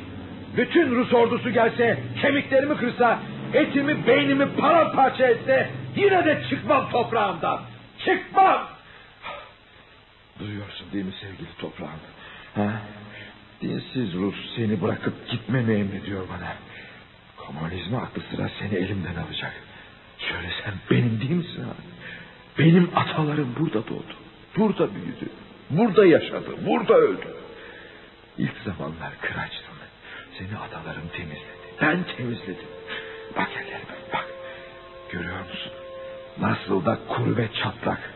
[SPEAKER 2] Bütün Rus ordusu gelse kemiklerimi kırsa etimi beynimi paramparça etse yine de çıkmam toprağımdan. Çıkmam. Duyuyorsun değil mi sevgili toprağım? Ha? Dinsiz Rus seni bırakıp gitmemi emrediyor bana. Komünizmi aklı sıra seni elimden alacak. Şöyle sen benim değil misin ha? Benim atalarım burada doğdu. Burada büyüdü. Burada yaşadı. Burada öldü. İlk zamanlar kıraçtım. Seni atalarım temizledi. Ben temizledim. Bak ellerime bak. Görüyor musun? Nasıl da kuru ve çatlak.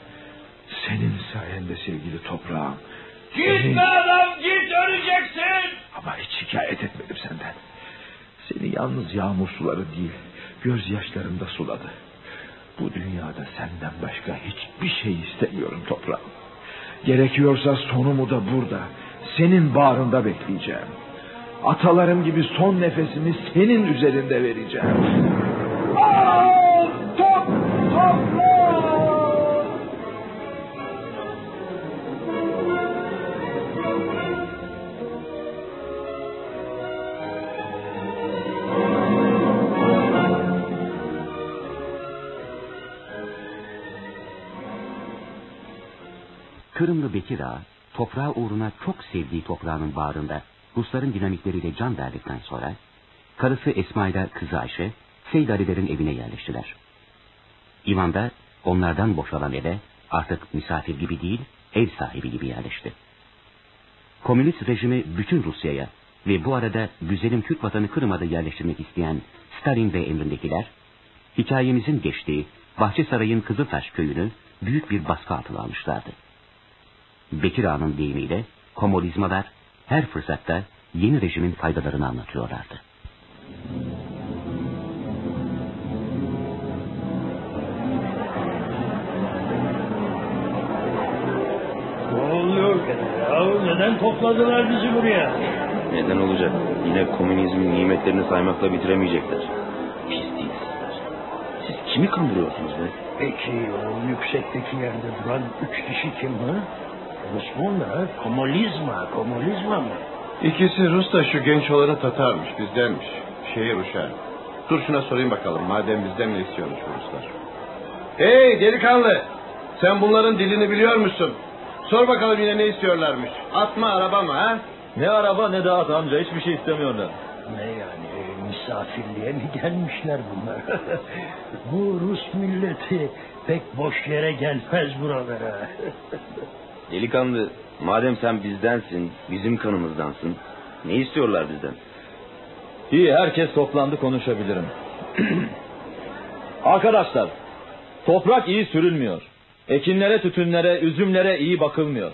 [SPEAKER 2] Senin sayende sevgili toprağım. Senin-
[SPEAKER 8] Gitme adam git öleceksin!
[SPEAKER 2] Ama hiç şikayet etmedim senden. Seni yalnız yağmur suları değil, gözyaşlarım da suladı. Bu dünyada senden başka hiçbir şey istemiyorum toprağım. Gerekiyorsa sonumu da burada, senin bağrında bekleyeceğim. Atalarım gibi son nefesimi senin üzerinde vereceğim. Al, top,
[SPEAKER 1] Kırımlı Bekir Ağa, toprağı uğruna çok sevdiği toprağının bağrında Rusların dinamitleriyle can verdikten sonra, karısı Esma ile kızı Ayşe, Seyd Aliler'in evine yerleştiler. İvan da onlardan boşalan eve artık misafir gibi değil, ev sahibi gibi yerleşti. Komünist rejimi bütün Rusya'ya ve bu arada güzelim Türk vatanı Kırım'a yerleştirmek isteyen Stalin ve emrindekiler, hikayemizin geçtiği Bahçesaray'ın Kızıltaş köyünü büyük bir baskı altına almışlardı. Bekir Ağa'nın deyimiyle komünizmalar her fırsatta yeni rejimin faydalarını anlatıyorlardı.
[SPEAKER 6] Ne oluyor ya? Neden topladılar bizi buraya?
[SPEAKER 3] Neden olacak? Yine komünizmin nimetlerini saymakla bitiremeyecekler. Pis dinsizler. Siz kimi kandırıyorsunuz be?
[SPEAKER 6] Peki o yüksekteki yerde duran üç kişi kim ha? Rus mu onlar? Komünizma, komünizma mı?
[SPEAKER 12] İkisi Rus da şu genç olanı Tatarmış, bizdenmiş. Şehir uşağı. Dur şuna sorayım bakalım, madem bizden ne istiyormuş bu Ruslar? Hey delikanlı! Sen bunların dilini biliyor musun? Sor bakalım yine ne istiyorlarmış. At mı araba mı ha?
[SPEAKER 11] Ne araba ne de at amca hiçbir şey istemiyorlar.
[SPEAKER 6] Ne yani e, misafirliğe mi gelmişler bunlar? Bu Rus milleti pek boş yere gelmez buralara.
[SPEAKER 3] Delikanlı, madem sen bizdensin, bizim kanımızdansın. Ne istiyorlar bizden?
[SPEAKER 11] İyi herkes toplandı konuşabilirim. Arkadaşlar toprak iyi sürülmüyor. Ekinlere, tütünlere, üzümlere iyi bakılmıyor.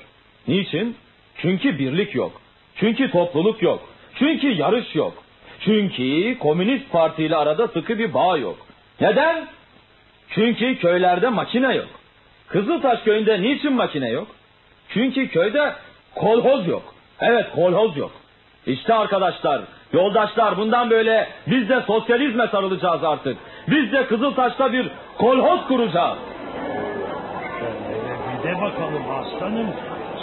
[SPEAKER 11] Niçin? Çünkü birlik yok. Çünkü topluluk yok. Çünkü yarış yok. Çünkü Komünist Parti arada sıkı bir bağ yok. Neden? Çünkü köylerde makine yok. Kızıltaş köyünde niçin makine yok? Çünkü köyde kolhoz yok. Evet kolhoz yok. İşte arkadaşlar, yoldaşlar bundan böyle biz de sosyalizme sarılacağız artık. Biz de Kızıltaş'ta bir kolhoz kuracağız.
[SPEAKER 6] bir de bakalım aslanım.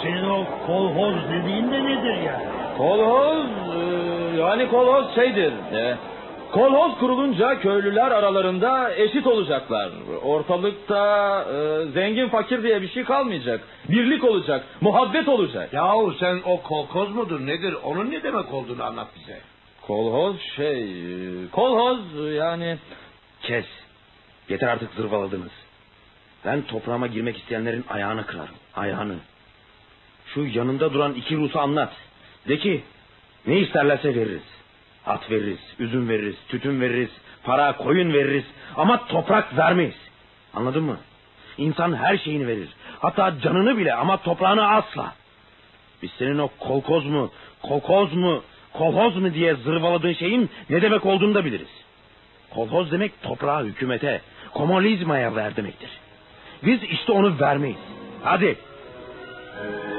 [SPEAKER 6] senin o kolhoz dediğin de nedir yani?
[SPEAKER 11] Kolhoz e, yani kolhoz şeydir. e, kolhoz kurulunca köylüler aralarında eşit olacaklar. Ortalıkta e, zengin fakir diye bir şey kalmayacak. Birlik olacak, muhabbet olacak.
[SPEAKER 6] Yahu sen o kolkoz mudur nedir? Onun ne demek olduğunu anlat bize.
[SPEAKER 11] Kolhoz şey, e, kolhoz yani
[SPEAKER 3] Kes. Yeter artık zırvaladınız. Ben toprağıma girmek isteyenlerin ayağını kırarım. Ayağını. Şu yanında duran iki Rus'u anlat. De ki ne isterlerse veririz. At veririz, üzüm veririz, tütün veririz, para, koyun veririz. Ama toprak vermeyiz. Anladın mı? İnsan her şeyini verir. Hatta canını bile ama toprağını asla. Biz senin o kolkoz mu, kolkoz mu, kolhoz mu diye zırvaladığın şeyin ne demek olduğunu da biliriz. Kolhoz demek toprağa, hükümete, komünizmaya ver demektir. Biz işte onu vermeyiz. Hadi.
[SPEAKER 1] Örf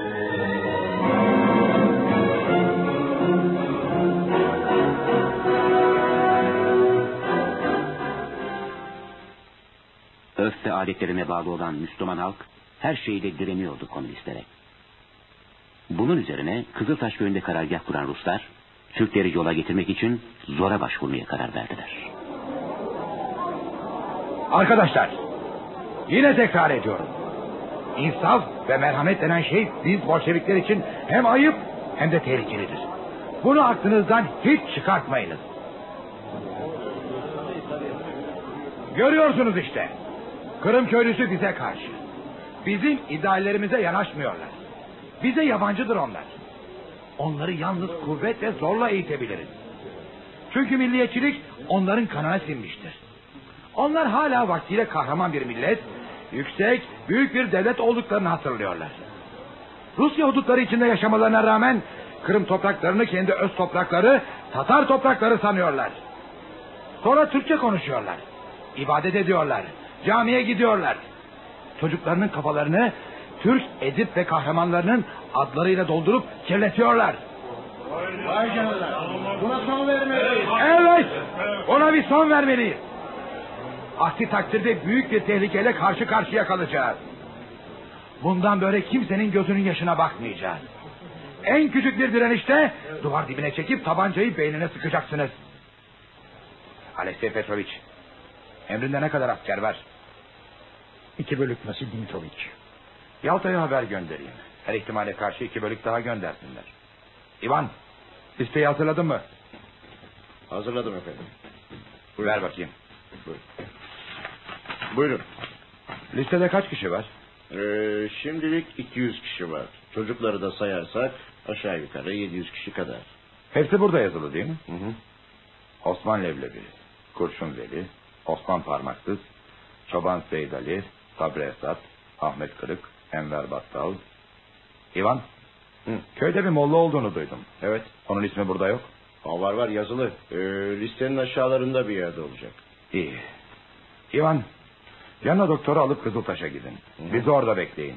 [SPEAKER 1] ve adetlerine bağlı olan Müslüman halk her şeyle direniyordu komünistlere. Bunun üzerine Kızıltaş köyünde karargah kuran Ruslar, Türkleri yola getirmek için zora başvurmaya karar verdiler.
[SPEAKER 9] Arkadaşlar, yine tekrar ediyorum. İnsaf ve merhamet denen şey biz Bolşevikler için hem ayıp hem de tehlikelidir. Bunu aklınızdan hiç çıkartmayınız. Görüyorsunuz işte. Kırım köylüsü bize karşı. Bizim ideallerimize yanaşmıyorlar. Bize yabancıdır onlar. Onları yalnız kuvvet ve zorla eğitebiliriz. Çünkü milliyetçilik onların kanına sinmiştir. Onlar hala vaktiyle kahraman bir millet, yüksek, büyük bir devlet olduklarını hatırlıyorlar. Rusya hudutları içinde yaşamalarına rağmen Kırım topraklarını kendi öz toprakları, Tatar toprakları sanıyorlar. Sonra Türkçe konuşuyorlar. İbadet ediyorlar. Camiye gidiyorlar. Çocuklarının kafalarını Türk edip ve kahramanlarının adlarıyla doldurup kirletiyorlar.
[SPEAKER 6] Vay canına. Buna son vermeliyiz.
[SPEAKER 9] Evet, ona bir son vermeliyiz. Aksi takdirde büyük bir tehlikeyle karşı karşıya kalacağız. Bundan böyle kimsenin gözünün yaşına bakmayacağız. En küçük bir direnişte duvar dibine çekip tabancayı beynine sıkacaksınız. Alexey Petrovic, emrinde ne kadar asker var?
[SPEAKER 6] İki bölük Vasil Dimitrovic.
[SPEAKER 9] Yalta'ya haber göndereyim. Her ihtimale karşı iki bölük daha göndersinler. İvan, listeyi hazırladın mı?
[SPEAKER 7] Hazırladım efendim.
[SPEAKER 9] Ver bakayım.
[SPEAKER 7] Buyurun.
[SPEAKER 9] Listede kaç kişi var?
[SPEAKER 7] Ee, şimdilik 200 kişi var. Çocukları da sayarsak aşağı yukarı 700 kişi kadar.
[SPEAKER 9] Hepsi burada yazılı değil mi?
[SPEAKER 7] Hı hı.
[SPEAKER 9] Osman Leblebi, Kurşun Veli, Osman Parmaksız, Çoban Seyid Ali, Sabri Esat, Ahmet Kırık, Enver Battal. İvan,
[SPEAKER 7] Hı.
[SPEAKER 9] köyde bir molla olduğunu duydum.
[SPEAKER 7] Evet.
[SPEAKER 9] Onun ismi burada yok.
[SPEAKER 7] O var var yazılı. Ee, listenin aşağılarında bir yerde olacak.
[SPEAKER 9] İyi. İvan, yanına doktoru alıp Kızıltaş'a gidin.
[SPEAKER 7] Hı.
[SPEAKER 9] Bizi orada bekleyin.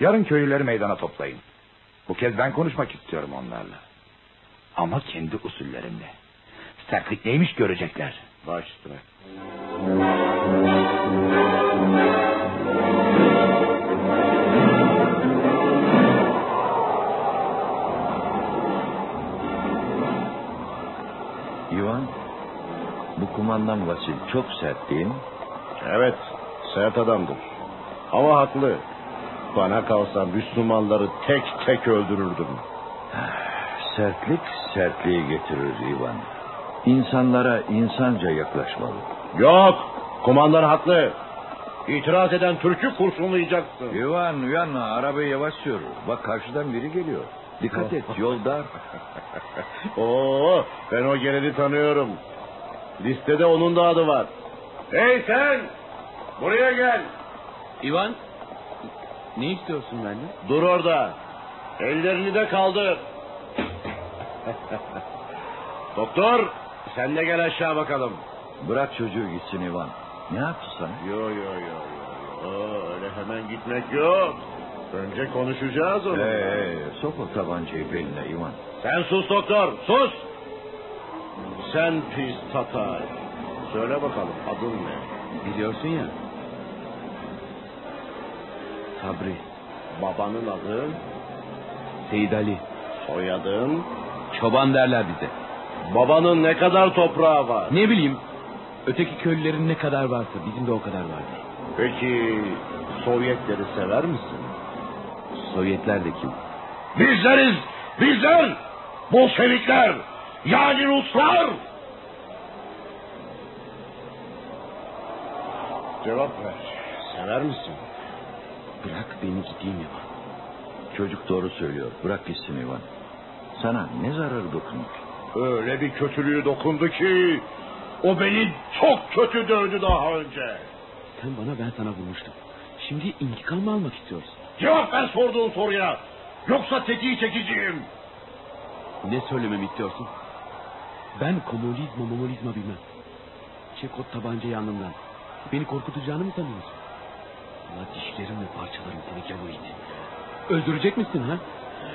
[SPEAKER 9] Yarın köylüleri meydana toplayın. Bu kez ben konuşmak istiyorum onlarla. Ama kendi usullerimle. Sertlik neymiş görecekler.
[SPEAKER 7] Baş üstüne.
[SPEAKER 12] Bu kumandan Vasil çok sert değil mi?
[SPEAKER 7] Evet. Sert adamdır. Ama haklı. Bana kalsa Müslümanları tek tek öldürürdüm.
[SPEAKER 12] Sertlik sertliği getirir İvan. İnsanlara insanca yaklaşmalı.
[SPEAKER 7] Yok. Kumandan haklı. İtiraz eden Türk'ü kurşunlayacaksın.
[SPEAKER 12] İvan uyan arabayı yavaş sür. Bak karşıdan biri geliyor. Dikkat et yol dar.
[SPEAKER 7] Oo, ben o geleni tanıyorum. Listede onun da adı var. Hey sen! Buraya gel.
[SPEAKER 3] İvan, ne istiyorsun benden?
[SPEAKER 7] Dur orada. Ellerini de kaldır. Doktor, sen de gel aşağı bakalım.
[SPEAKER 12] Bırak çocuğu gitsin İvan. Ne yaptı sana?
[SPEAKER 7] Yo yo yo yo yo. Öyle hemen gitmek yok. Önce konuşacağız onu.
[SPEAKER 12] Hey, hey, sok o tabancayı beline İvan.
[SPEAKER 7] Sen sus doktor, sus. Sen pis Tatar. Söyle bakalım adın ne?
[SPEAKER 3] Biliyorsun ya. Sabri.
[SPEAKER 7] Babanın adı,
[SPEAKER 3] Seyit Ali.
[SPEAKER 7] soyadın,
[SPEAKER 3] Çoban derler bize.
[SPEAKER 7] babanın ne kadar toprağı var?
[SPEAKER 3] Ne bileyim. Öteki köylülerin ne kadar varsa bizim de o kadar vardır.
[SPEAKER 7] Peki Sovyetleri sever misin?
[SPEAKER 3] Sovyetler de kim?
[SPEAKER 12] Bizleriz, bizler, Bolşevikler, yani Ruslar.
[SPEAKER 7] Cevap ver. Sever misin?
[SPEAKER 3] Bırak beni gideyim ya.
[SPEAKER 12] Çocuk doğru söylüyor. Bırak gitsin Ivan. Sana ne zararı dokunur?
[SPEAKER 7] Öyle bir kötülüğü dokundu ki o beni çok kötü dövdü daha önce.
[SPEAKER 3] Sen bana ben sana vurmuştum. Şimdi intikam mı almak istiyorsun?
[SPEAKER 7] Cevap ver sorduğun soruya. Yoksa tetiği çekeceğim.
[SPEAKER 3] Ne söylememi istiyorsun? Ben komünizma momolizma bilmem. Çek o tabancayı alnından. Beni korkutacağını mı sanıyorsun? Allah dişlerimle parçalarım seni it. Öldürecek misin ha?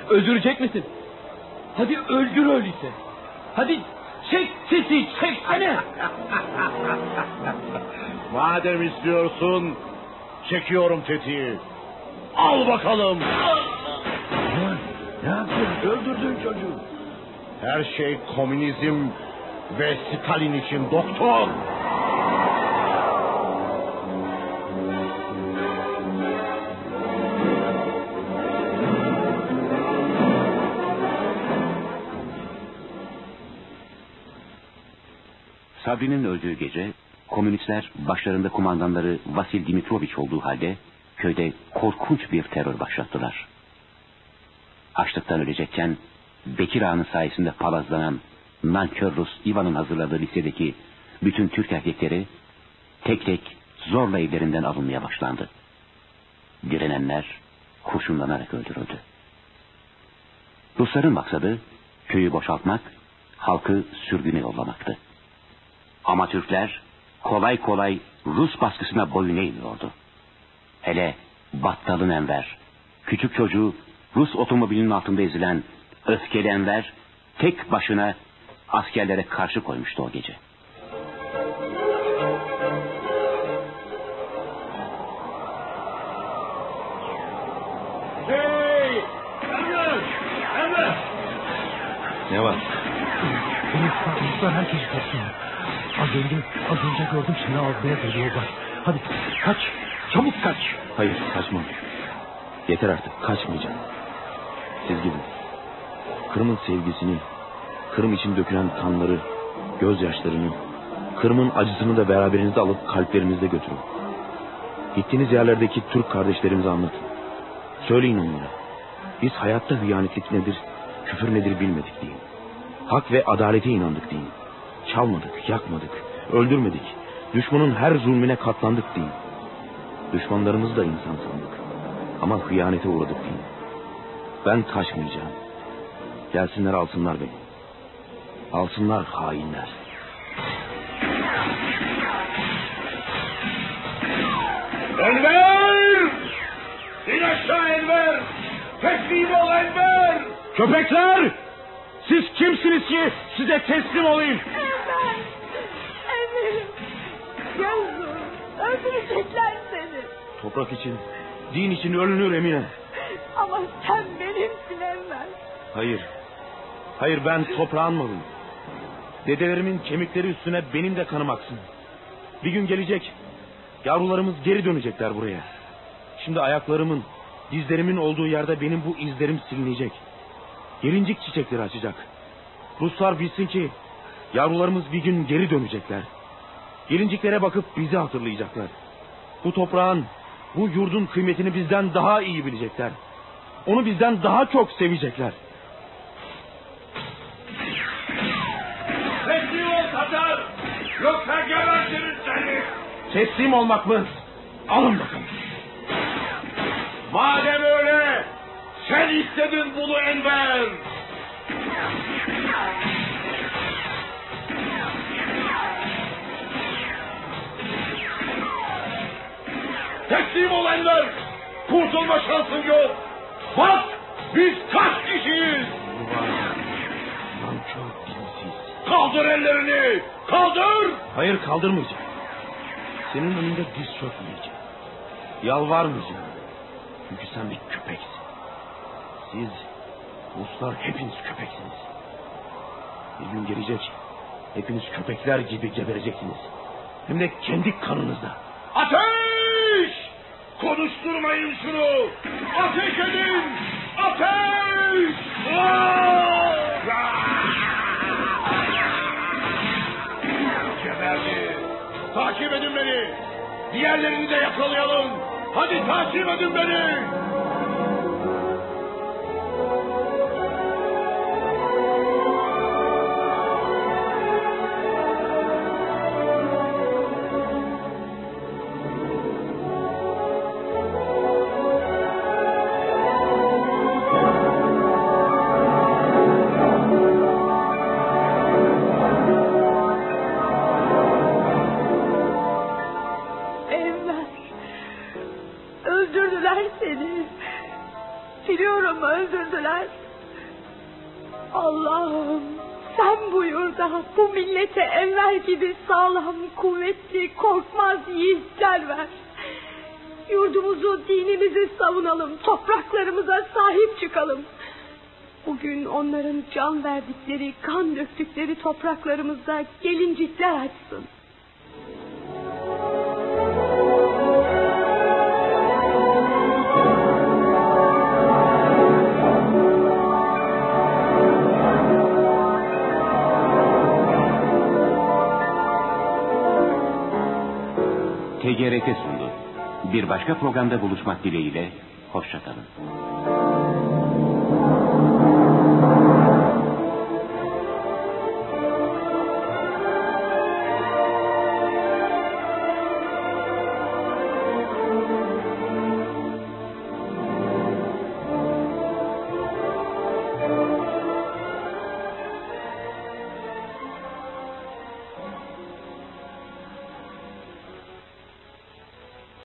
[SPEAKER 3] Öldürecek misin? Hadi öldür öyleyse. Hadi çek sesi çeksene.
[SPEAKER 7] Madem istiyorsun çekiyorum tetiği. Al bakalım.
[SPEAKER 12] Ne yaptın? Öldürdün çocuğu.
[SPEAKER 7] Her şey komünizm ve Stalin için doktor.
[SPEAKER 1] Sabri'nin öldüğü gece komünistler başlarında kumandanları Vasil Dimitrovich olduğu halde köyde korkunç bir terör başlattılar. Açlıktan ölecekken Bekir Ağa'nın sayesinde palazlanan nankör Rus Ivan'ın hazırladığı lisedeki bütün Türk erkekleri tek tek zorla evlerinden alınmaya başlandı. Direnenler kurşunlanarak öldürüldü. Rusların maksadı köyü boşaltmak, halkı sürgüne yollamaktı. Ama Türkler kolay kolay Rus baskısına boyun eğmiyordu. Hele Battalın Enver, küçük çocuğu Rus otomobilinin altında ezilen öfkeli Enver tek başına askerlere karşı koymuştu o gece.
[SPEAKER 7] Hey! Emre! Emre!
[SPEAKER 3] Ne var?
[SPEAKER 13] Ruslar herkesi topluyor. Az önce, az önce gördüm seni almaya geliyorlar. Hadi kaç, çabuk kaç.
[SPEAKER 3] Hayır kaçmam. Yeter artık kaçmayacağım. Siz gidin. Kırım'ın sevgisini, Kırım için dökülen kanları, gözyaşlarını, Kırım'ın acısını da beraberinizde alıp kalplerinizde götürün. Gittiğiniz yerlerdeki Türk kardeşlerimize anlatın. Söyleyin onlara. Biz hayatta hıyanetlik nedir, küfür nedir bilmedik deyin. Hak ve adalete inandık deyin. Çalmadık, yakmadık, öldürmedik. Düşmanın her zulmüne katlandık deyin. Düşmanlarımızı da insan sandık. Ama hıyanete uğradık deyin. Ben kaçmayacağım. Gelsinler alsınlar beni. Alsınlar hainler.
[SPEAKER 7] Enver! İn aşağı Enver! Teslim ol Enver!
[SPEAKER 3] Köpekler! Siz kimsiniz ki size teslim olayım?
[SPEAKER 4] Enver! Enver'im! Yavrum! Öldürecekler seni.
[SPEAKER 3] Toprak için, din için ölünür Emine.
[SPEAKER 4] Ama sen benimsin Enver.
[SPEAKER 3] Hayır. Hayır ben toprağın malıyım. Dedelerimin kemikleri üstüne benim de kanım aksın. Bir gün gelecek. Yavrularımız geri dönecekler buraya. Şimdi ayaklarımın, dizlerimin olduğu yerde benim bu izlerim silinecek. Gelincik çiçekleri açacak. Ruslar bilsin ki yavrularımız bir gün geri dönecekler. Gelinciklere bakıp bizi hatırlayacaklar. Bu toprağın, bu yurdun kıymetini bizden daha iyi bilecekler. Onu bizden daha çok sevecekler.
[SPEAKER 7] Yoksa gebertiriz seni!
[SPEAKER 3] Teslim olmak mı? Alın bakalım.
[SPEAKER 7] Madem öyle, sen istedin bunu Enver! Teslim ol Enver! Kurtulma şansın yok! Bak, biz kaç kişiyiz? Kaldır ellerini! Kaldır!
[SPEAKER 3] Hayır kaldırmayacağım. Senin önünde diz çökmeyeceğim. Yalvarmayacağım. Çünkü sen bir köpeksin. Siz Ruslar hepiniz köpeksiniz. Bir gün gelecek hepiniz köpekler gibi gebereceksiniz. Hem de kendi kanınızda.
[SPEAKER 4] Ateş! Konuşturmayın şunu! Ateş edin! Ateş! Geberdi. Takip edin beni. Diğerlerini de yakalayalım. Hadi takip edin beni.
[SPEAKER 14] Verdikleri, kan döktükleri topraklarımızda gelincikler açsın.
[SPEAKER 1] TGRT sundu. Bir başka programda buluşmak dileğiyle, hoşçakalın.